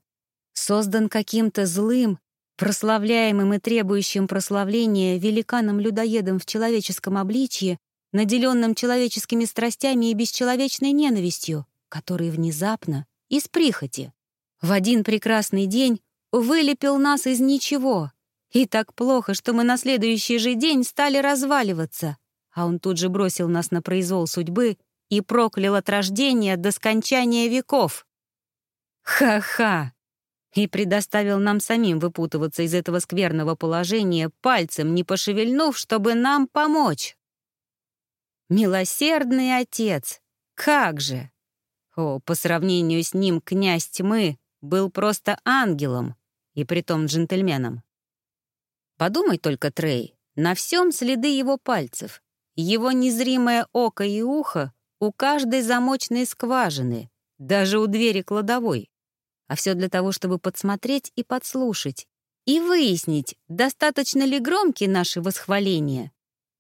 создан каким-то злым, прославляемым и требующим прославления великаном-людоедом в человеческом обличье, наделенным человеческими страстями и бесчеловечной ненавистью, который внезапно, из прихоти, в один прекрасный день вылепил нас из ничего. И так плохо, что мы на следующий же день стали разваливаться, а он тут же бросил нас на произвол судьбы и проклял от рождения до скончания веков. Ха-ха! И предоставил нам самим выпутываться из этого скверного положения, пальцем не пошевельнув, чтобы нам помочь. Милосердный отец! Как же! О, по сравнению с ним князь тьмы был просто ангелом, и притом джентльменом. Подумай только, Трей, на всем следы его пальцев, его незримое око и ухо у каждой замочной скважины, даже у двери кладовой. А все для того, чтобы подсмотреть и подслушать, и выяснить, достаточно ли громки наши восхваления,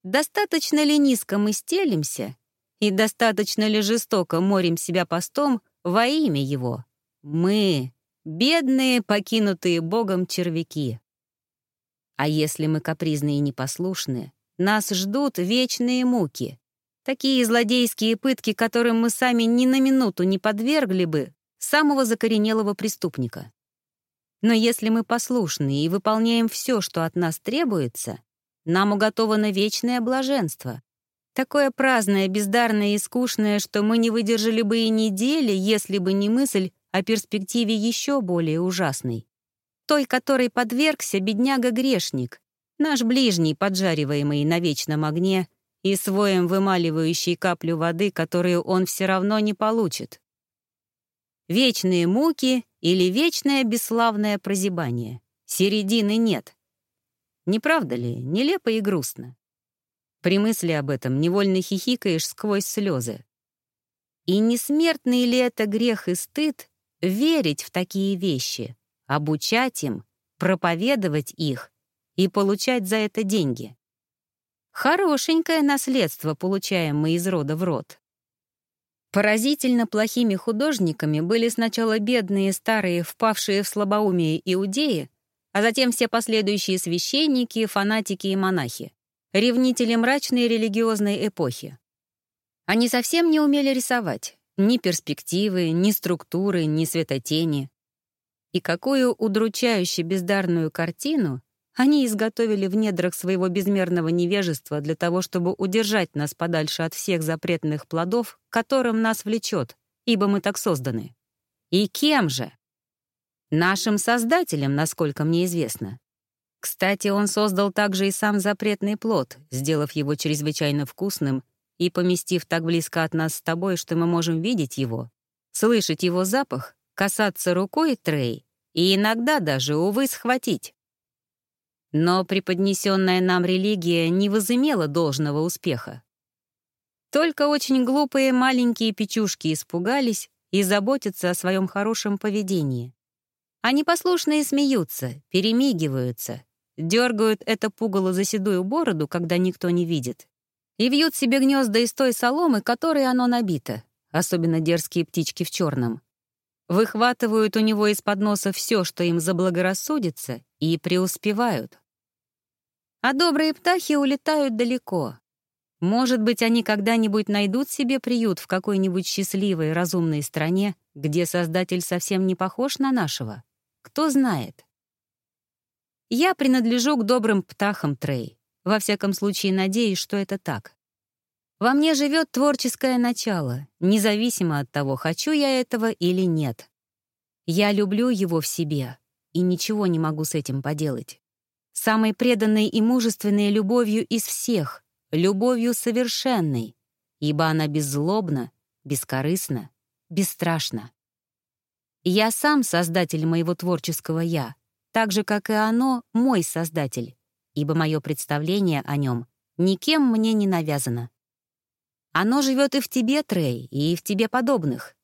достаточно ли низко мы стелимся и достаточно ли жестоко морим себя постом во имя его. Мы, бедные, покинутые Богом червяки. А если мы капризные и непослушные, нас ждут вечные муки, такие злодейские пытки, которым мы сами ни на минуту не подвергли бы самого закоренелого преступника. Но если мы послушны и выполняем все, что от нас требуется, нам уготовано вечное блаженство. Такое праздное, бездарное и скучное, что мы не выдержали бы и недели, если бы не мысль о перспективе еще более ужасной. Той, которой подвергся бедняга-грешник, наш ближний, поджариваемый на вечном огне и своем вымаливающий каплю воды, которую он все равно не получит. Вечные муки или вечное бесславное прозябание. Середины нет. Не правда ли, нелепо и грустно? При мысли об этом невольно хихикаешь сквозь слезы. И несмертный ли это грех и стыд верить в такие вещи, обучать им, проповедовать их и получать за это деньги? Хорошенькое наследство получаем мы из рода в род. Поразительно плохими художниками были сначала бедные старые, впавшие в слабоумие иудеи, а затем все последующие священники, фанатики и монахи, ревнители мрачной религиозной эпохи. Они совсем не умели рисовать, ни перспективы, ни структуры, ни светотени. И какую удручающе бездарную картину они изготовили в недрах своего безмерного невежества для того, чтобы удержать нас подальше от всех запретных плодов, которым нас влечет, ибо мы так созданы. И кем же? Нашим Создателем, насколько мне известно. Кстати, он создал также и сам запретный плод, сделав его чрезвычайно вкусным и поместив так близко от нас с тобой, что мы можем видеть его, слышать его запах, касаться рукой Трей и иногда даже, увы, схватить. Но преподнесенная нам религия не возымела должного успеха. Только очень глупые маленькие печушки испугались и заботятся о своем хорошем поведении. Они послушные смеются, перемигиваются, дергают это пугало за седую бороду, когда никто не видит, и вьют себе гнезда из той соломы, которой оно набито, особенно дерзкие птички в черном. Выхватывают у него из-под носа все, что им заблагорассудится, и преуспевают. А добрые птахи улетают далеко. Может быть, они когда-нибудь найдут себе приют в какой-нибудь счастливой, разумной стране, где Создатель совсем не похож на нашего. Кто знает? Я принадлежу к добрым птахам, Трей. Во всяком случае, надеюсь, что это так. Во мне живет творческое начало, независимо от того, хочу я этого или нет. Я люблю его в себе и ничего не могу с этим поделать. Самой преданной и мужественной любовью из всех, любовью совершенной, ибо она беззлобна, бескорыстна, бесстрашна. Я сам создатель моего творческого «я», так же, как и оно, мой создатель, ибо мое представление о нем никем мне не навязано. Оно живет и в тебе, Трей, и в тебе подобных.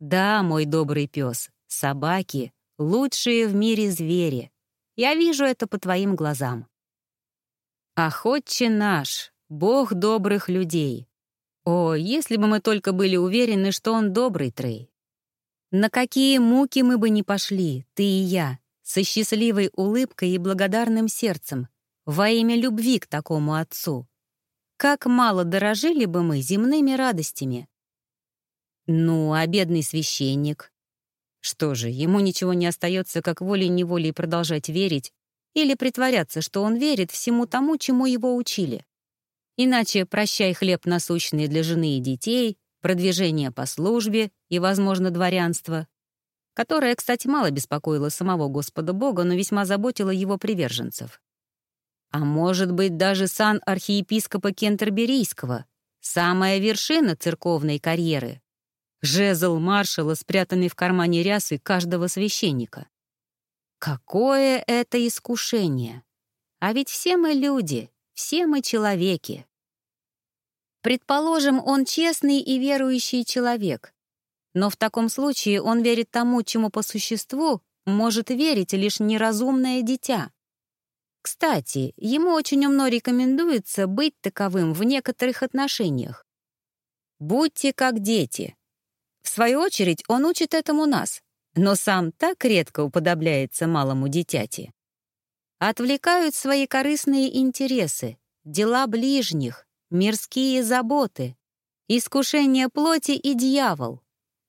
Да, мой добрый пес, собаки — лучшие в мире звери. Я вижу это по твоим глазам. Охотче наш, Бог добрых людей. О, если бы мы только были уверены, что Он добрый, Трей. На какие муки мы бы не пошли, ты и я, со счастливой улыбкой и благодарным сердцем, во имя любви к такому отцу. Как мало дорожили бы мы земными радостями. Ну, а бедный священник? Что же, ему ничего не остается, как волей-неволей продолжать верить или притворяться, что он верит всему тому, чему его учили. Иначе прощай хлеб насущный для жены и детей, продвижение по службе и, возможно, дворянство, которое, кстати, мало беспокоило самого Господа Бога, но весьма заботило его приверженцев. А может быть, даже сан архиепископа Кентерберийского, самая вершина церковной карьеры. Жезл маршала, спрятанный в кармане рясы каждого священника. Какое это искушение! А ведь все мы люди, все мы человеки. Предположим, он честный и верующий человек. Но в таком случае он верит тому, чему по существу может верить лишь неразумное дитя. Кстати, ему очень умно рекомендуется быть таковым в некоторых отношениях. Будьте как дети. В свою очередь, он учит этому нас, но сам так редко уподобляется малому дитяти. Отвлекают свои корыстные интересы, дела ближних, мирские заботы, искушение плоти и дьявол.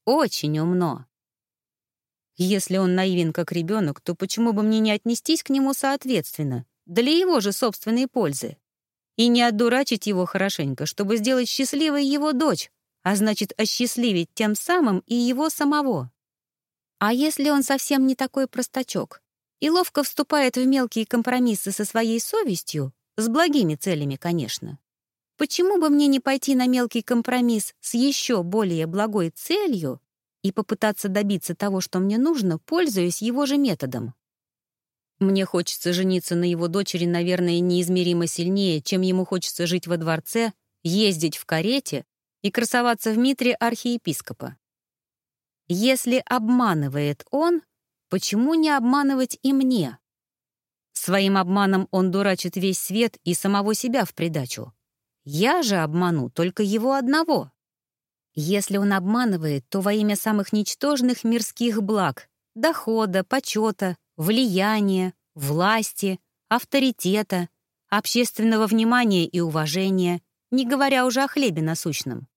Очень умно. Если он наивен как ребенок, то почему бы мне не отнестись к нему соответственно, для его же собственной пользы? И не отдурачить его хорошенько, чтобы сделать счастливой его дочь, а значит, осчастливить тем самым и его самого. А если он совсем не такой простачок и ловко вступает в мелкие компромиссы со своей совестью, с благими целями, конечно, Почему бы мне не пойти на мелкий компромисс с еще более благой целью и попытаться добиться того, что мне нужно, пользуясь его же методом? Мне хочется жениться на его дочери, наверное, неизмеримо сильнее, чем ему хочется жить во дворце, ездить в карете и красоваться в митре архиепископа. Если обманывает он, почему не обманывать и мне? Своим обманом он дурачит весь свет и самого себя в придачу. Я же обману только его одного. Если он обманывает, то во имя самых ничтожных мирских благ — дохода, почета, влияния, власти, авторитета, общественного внимания и уважения, не говоря уже о хлебе насущном.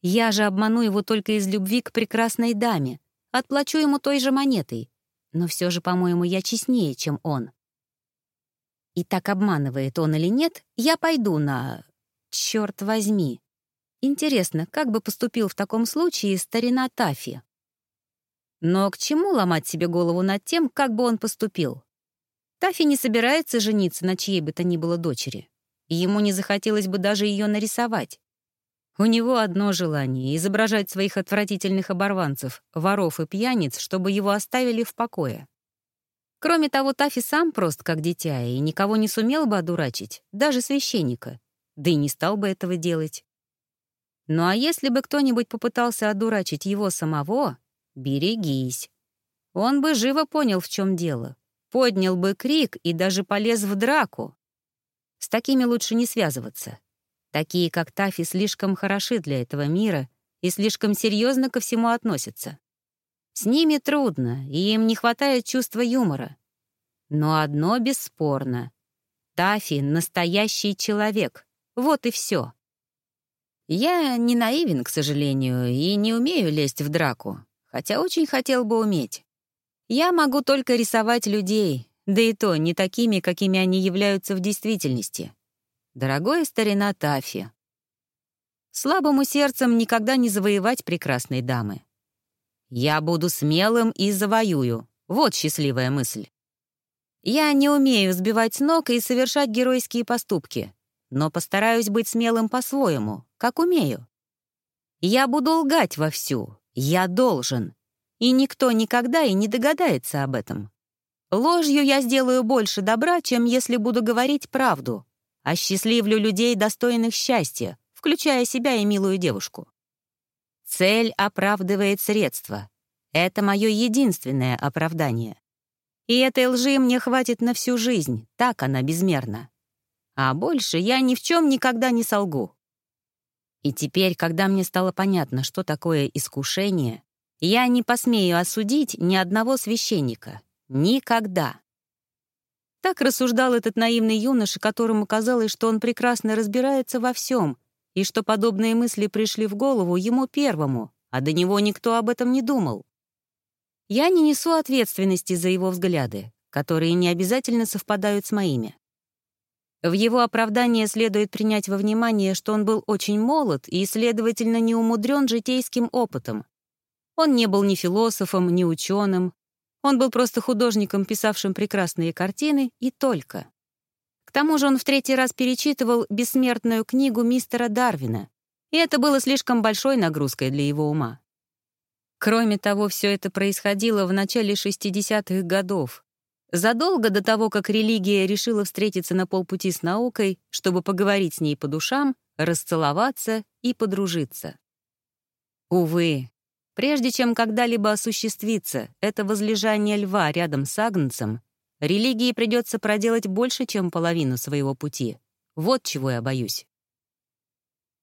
Я же обману его только из любви к прекрасной даме, отплачу ему той же монетой, но все же, по-моему, я честнее, чем он. И так обманывает он или нет, я пойду на Черт возьми! Интересно, как бы поступил в таком случае старина Тафи? Но к чему ломать себе голову над тем, как бы он поступил? Тафи не собирается жениться на чьей бы то ни было дочери. ему не захотелось бы даже ее нарисовать. У него одно желание — изображать своих отвратительных оборванцев, воров и пьяниц, чтобы его оставили в покое. Кроме того, Тафи сам прост как дитя и никого не сумел бы одурачить, даже священника да и не стал бы этого делать. Ну а если бы кто-нибудь попытался одурачить его самого, берегись. Он бы живо понял, в чем дело, поднял бы крик и даже полез в драку. С такими лучше не связываться. Такие, как Тафи, слишком хороши для этого мира и слишком серьезно ко всему относятся. С ними трудно, и им не хватает чувства юмора. Но одно бесспорно. Тафи — настоящий человек, вот и все. Я не наивен, к сожалению, и не умею лезть в драку, хотя очень хотел бы уметь. Я могу только рисовать людей, да и то не такими, какими они являются в действительности. Дорогой старина Тафи. Слабому сердцем никогда не завоевать прекрасной дамы. Я буду смелым и завоюю. Вот счастливая мысль. Я не умею сбивать с ног и совершать геройские поступки но постараюсь быть смелым по-своему, как умею. Я буду лгать вовсю, я должен, и никто никогда и не догадается об этом. Ложью я сделаю больше добра, чем если буду говорить правду, осчастливлю людей, достойных счастья, включая себя и милую девушку. Цель оправдывает средства. Это мое единственное оправдание. И этой лжи мне хватит на всю жизнь, так она безмерна. А больше я ни в чем никогда не солгу. И теперь, когда мне стало понятно, что такое искушение, я не посмею осудить ни одного священника. Никогда. Так рассуждал этот наивный юноша, которому казалось, что он прекрасно разбирается во всем, и что подобные мысли пришли в голову ему первому, а до него никто об этом не думал. Я не несу ответственности за его взгляды, которые не обязательно совпадают с моими. В его оправдание следует принять во внимание, что он был очень молод и, следовательно, не умудрен житейским опытом. Он не был ни философом, ни ученым. Он был просто художником, писавшим прекрасные картины, и только. К тому же он в третий раз перечитывал бессмертную книгу мистера Дарвина, и это было слишком большой нагрузкой для его ума. Кроме того, все это происходило в начале 60-х годов, задолго до того, как религия решила встретиться на полпути с наукой, чтобы поговорить с ней по душам, расцеловаться и подружиться. Увы, прежде чем когда-либо осуществиться это возлежание льва рядом с Агнцем, религии придется проделать больше, чем половину своего пути. Вот чего я боюсь.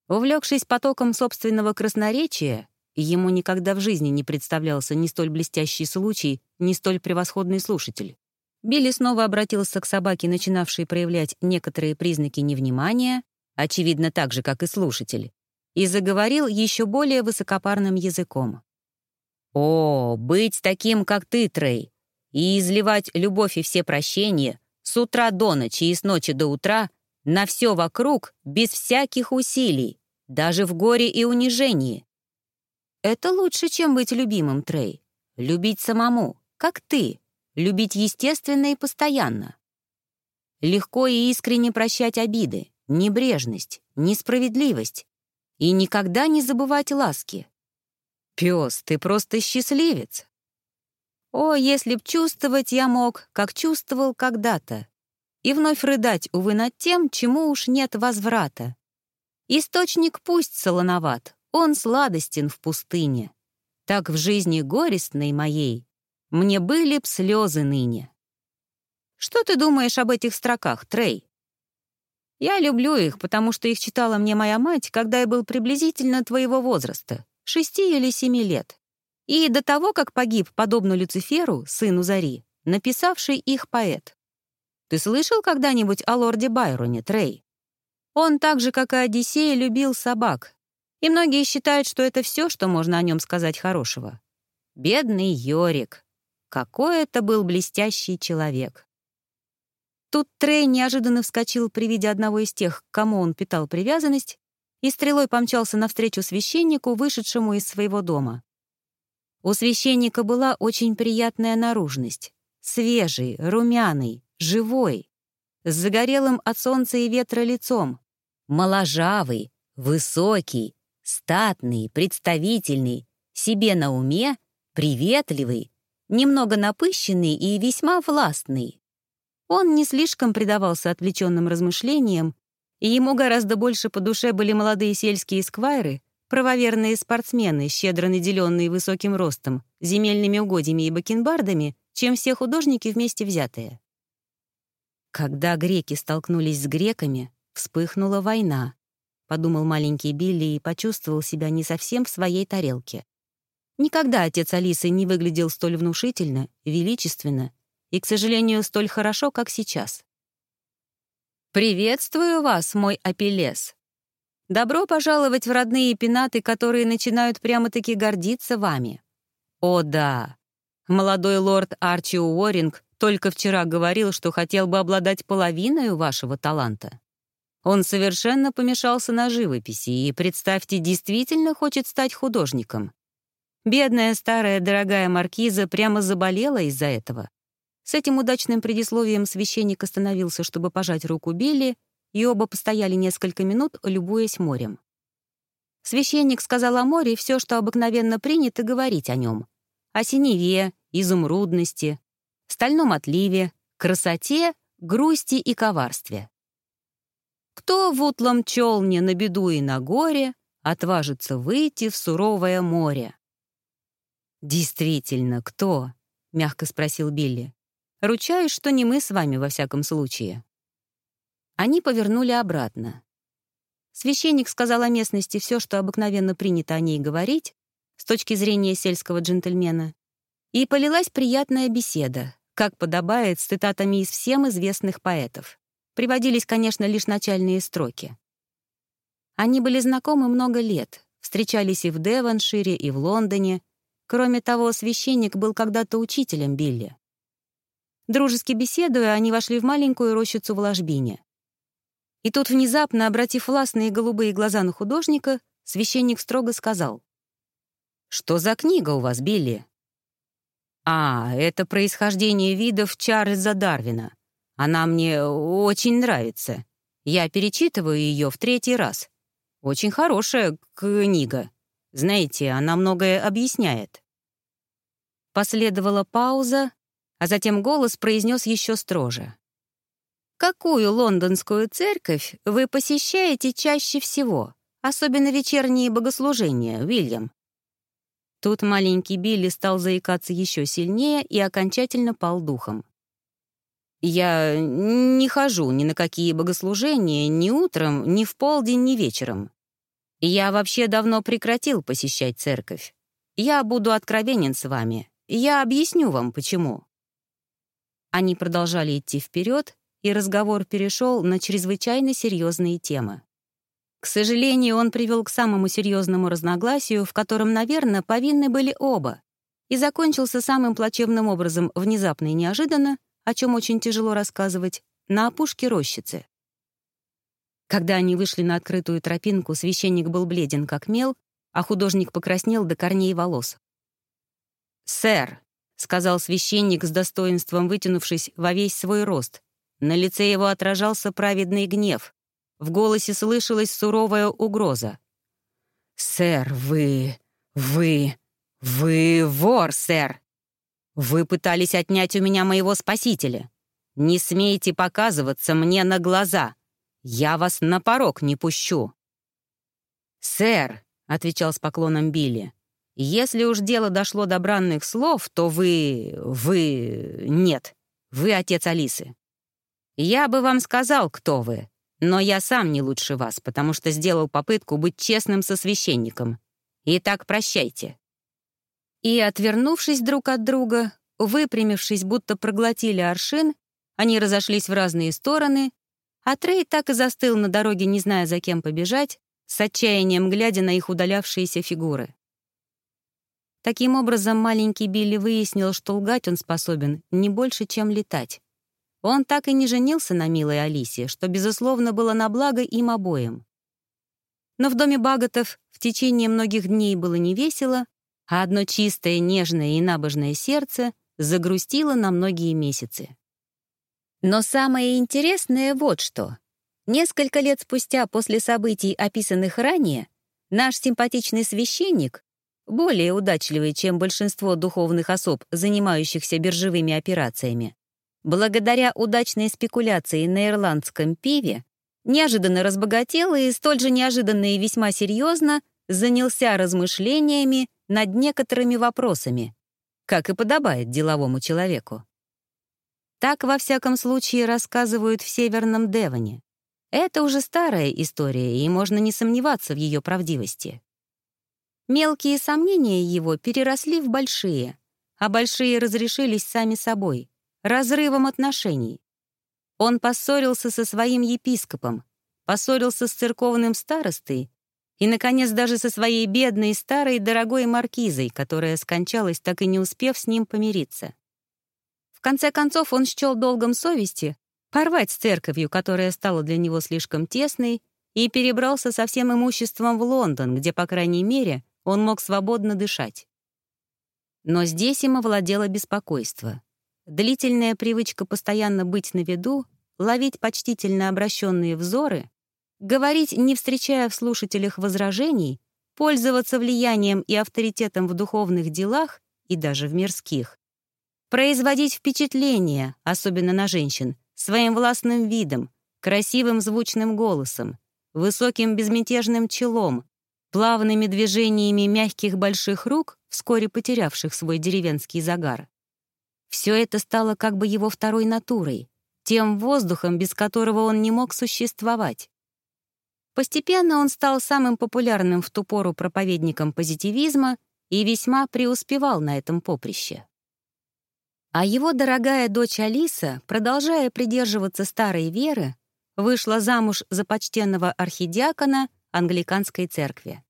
Увлекшись потоком собственного красноречия, ему никогда в жизни не представлялся ни столь блестящий случай, ни столь превосходный слушатель. Билли снова обратился к собаке, начинавшей проявлять некоторые признаки невнимания, очевидно, так же, как и слушатель, и заговорил еще более высокопарным языком. «О, быть таким, как ты, Трей, и изливать любовь и все прощения с утра до ночи и с ночи до утра на все вокруг без всяких усилий, даже в горе и унижении. Это лучше, чем быть любимым, Трей. Любить самому, как ты, любить естественно и постоянно. Легко и искренне прощать обиды, небрежность, несправедливость и никогда не забывать ласки. Пес, ты просто счастливец. О, если б чувствовать я мог, как чувствовал когда-то, и вновь рыдать, увы, над тем, чему уж нет возврата. Источник пусть солоноват, он сладостен в пустыне. Так в жизни горестной моей мне были б слезы ныне. Что ты думаешь об этих строках, Трей? Я люблю их, потому что их читала мне моя мать, когда я был приблизительно твоего возраста, шести или семи лет. И до того, как погиб, подобно Люциферу, сыну Зари, написавший их поэт. Ты слышал когда-нибудь о лорде Байроне, Трей? Он так же, как и Одиссей, любил собак. И многие считают, что это все, что можно о нем сказать хорошего. Бедный Йорик. Какой это был блестящий человек. Тут Трей неожиданно вскочил при виде одного из тех, к кому он питал привязанность, и стрелой помчался навстречу священнику, вышедшему из своего дома. У священника была очень приятная наружность. Свежий, румяный, живой, с загорелым от солнца и ветра лицом, моложавый, высокий, статный, представительный, себе на уме, приветливый, немного напыщенный и весьма властный. Он не слишком предавался отвлеченным размышлениям, и ему гораздо больше по душе были молодые сельские сквайры, правоверные спортсмены, щедро наделенные высоким ростом, земельными угодьями и бакенбардами, чем все художники вместе взятые. Когда греки столкнулись с греками, вспыхнула война, подумал маленький Билли и почувствовал себя не совсем в своей тарелке. Никогда отец Алисы не выглядел столь внушительно, величественно и, к сожалению, столь хорошо, как сейчас. «Приветствую вас, мой Апеллес! Добро пожаловать в родные пенаты, которые начинают прямо-таки гордиться вами. О да! Молодой лорд Арчи Уоринг только вчера говорил, что хотел бы обладать половиной вашего таланта. Он совершенно помешался на живописи и, представьте, действительно хочет стать художником. Бедная старая дорогая маркиза прямо заболела из-за этого. С этим удачным предисловием священник остановился, чтобы пожать руку Билли, и оба постояли несколько минут, любуясь морем. Священник сказал о море все, что обыкновенно принято говорить о нем. О синеве, изумрудности, стальном отливе, красоте, грусти и коварстве. Кто в утлом челне на беду и на горе отважится выйти в суровое море? «Действительно, кто?» — мягко спросил Билли. Ручаюсь, что не мы с вами во всяком случае». Они повернули обратно. Священник сказал о местности все, что обыкновенно принято о ней говорить, с точки зрения сельского джентльмена, и полилась приятная беседа, как подобает с цитатами из всем известных поэтов. Приводились, конечно, лишь начальные строки. Они были знакомы много лет, встречались и в Девоншире, и в Лондоне. Кроме того, священник был когда-то учителем Билли. Дружески беседуя, они вошли в маленькую рощицу в ложбине. И тут, внезапно, обратив властные голубые глаза на художника, священник строго сказал. «Что за книга у вас, Билли?» «А, это происхождение видов Чарльза Дарвина. Она мне очень нравится. Я перечитываю ее в третий раз. Очень хорошая книга. Знаете, она многое объясняет». Последовала пауза, а затем голос произнес еще строже. «Какую лондонскую церковь вы посещаете чаще всего, особенно вечерние богослужения, Уильям?» Тут маленький Билли стал заикаться еще сильнее и окончательно пал духом. «Я не хожу ни на какие богослужения ни утром, ни в полдень, ни вечером. Я вообще давно прекратил посещать церковь. Я буду откровенен с вами. Я объясню вам, почему». Они продолжали идти вперед, и разговор перешел на чрезвычайно серьезные темы. К сожалению, он привел к самому серьезному разногласию, в котором, наверное, повинны были оба, и закончился самым плачевным образом внезапно и неожиданно, о чем очень тяжело рассказывать, на опушке рощицы. Когда они вышли на открытую тропинку, священник был бледен, как мел, а художник покраснел до корней волос. «Сэр», — сказал священник с достоинством вытянувшись во весь свой рост, на лице его отражался праведный гнев. В голосе слышалась суровая угроза. «Сэр, вы... вы... вы вор, сэр! Вы пытались отнять у меня моего спасителя. Не смейте показываться мне на глаза. Я вас на порог не пущу». «Сэр», — отвечал с поклоном Билли, «если уж дело дошло до бранных слов, то вы... вы... нет, вы отец Алисы. Я бы вам сказал, кто вы, но я сам не лучше вас, потому что сделал попытку быть честным со священником. Итак, прощайте». И, отвернувшись друг от друга, выпрямившись, будто проглотили аршин, они разошлись в разные стороны, а Трей так и застыл на дороге, не зная, за кем побежать, с отчаянием глядя на их удалявшиеся фигуры. Таким образом, маленький Билли выяснил, что лгать он способен не больше, чем летать. Он так и не женился на милой Алисе, что, безусловно, было на благо им обоим. Но в доме Баготов в течение многих дней было невесело, а одно чистое, нежное и набожное сердце загрустило на многие месяцы. Но самое интересное вот что. Несколько лет спустя после событий, описанных ранее, наш симпатичный священник, более удачливый, чем большинство духовных особ, занимающихся биржевыми операциями, благодаря удачной спекуляции на ирландском пиве, неожиданно разбогател и столь же неожиданно и весьма серьезно занялся размышлениями над некоторыми вопросами, как и подобает деловому человеку. Так, во всяком случае, рассказывают в Северном Девоне. Это уже старая история, и можно не сомневаться в ее правдивости. Мелкие сомнения его переросли в большие, а большие разрешились сами собой — разрывом отношений. Он поссорился со своим епископом, поссорился с церковным старостой и, наконец, даже со своей бедной, старой, дорогой маркизой, которая скончалась, так и не успев с ним помириться. В конце концов, он счел долгом совести порвать с церковью, которая стала для него слишком тесной, и перебрался со всем имуществом в Лондон, где, по крайней мере, он мог свободно дышать. Но здесь им овладело беспокойство. Длительная привычка постоянно быть на виду, ловить почтительно обращенные взоры, говорить, не встречая в слушателях возражений, пользоваться влиянием и авторитетом в духовных делах и даже в мирских, производить впечатление, особенно на женщин, своим властным видом, красивым звучным голосом, высоким безмятежным челом, плавными движениями мягких больших рук, вскоре потерявших свой деревенский загар. Все это стало как бы его второй натурой, тем воздухом, без которого он не мог существовать. Постепенно он стал самым популярным в ту пору проповедником позитивизма и весьма преуспевал на этом поприще. А его дорогая дочь Алиса, продолжая придерживаться старой веры, вышла замуж за почтенного архидиакона англиканской церкви.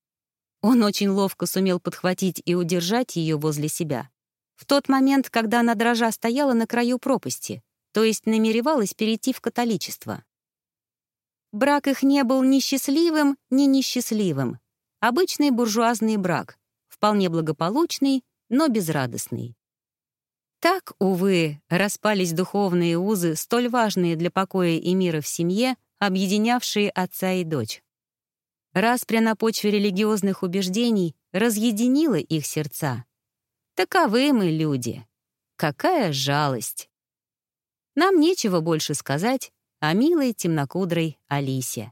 Он очень ловко сумел подхватить и удержать ее возле себя, в тот момент, когда она дрожа стояла на краю пропасти, то есть намеревалась перейти в католичество. Брак их не был ни счастливым, ни несчастливым. Обычный буржуазный брак, вполне благополучный, но безрадостный. Так, увы, распались духовные узы, столь важные для покоя и мира в семье, объединявшие отца и дочь. Распря на почве религиозных убеждений разъединила их сердца, Таковы мы люди. Какая жалость! Нам нечего больше сказать о милой темнокудрой Алисе.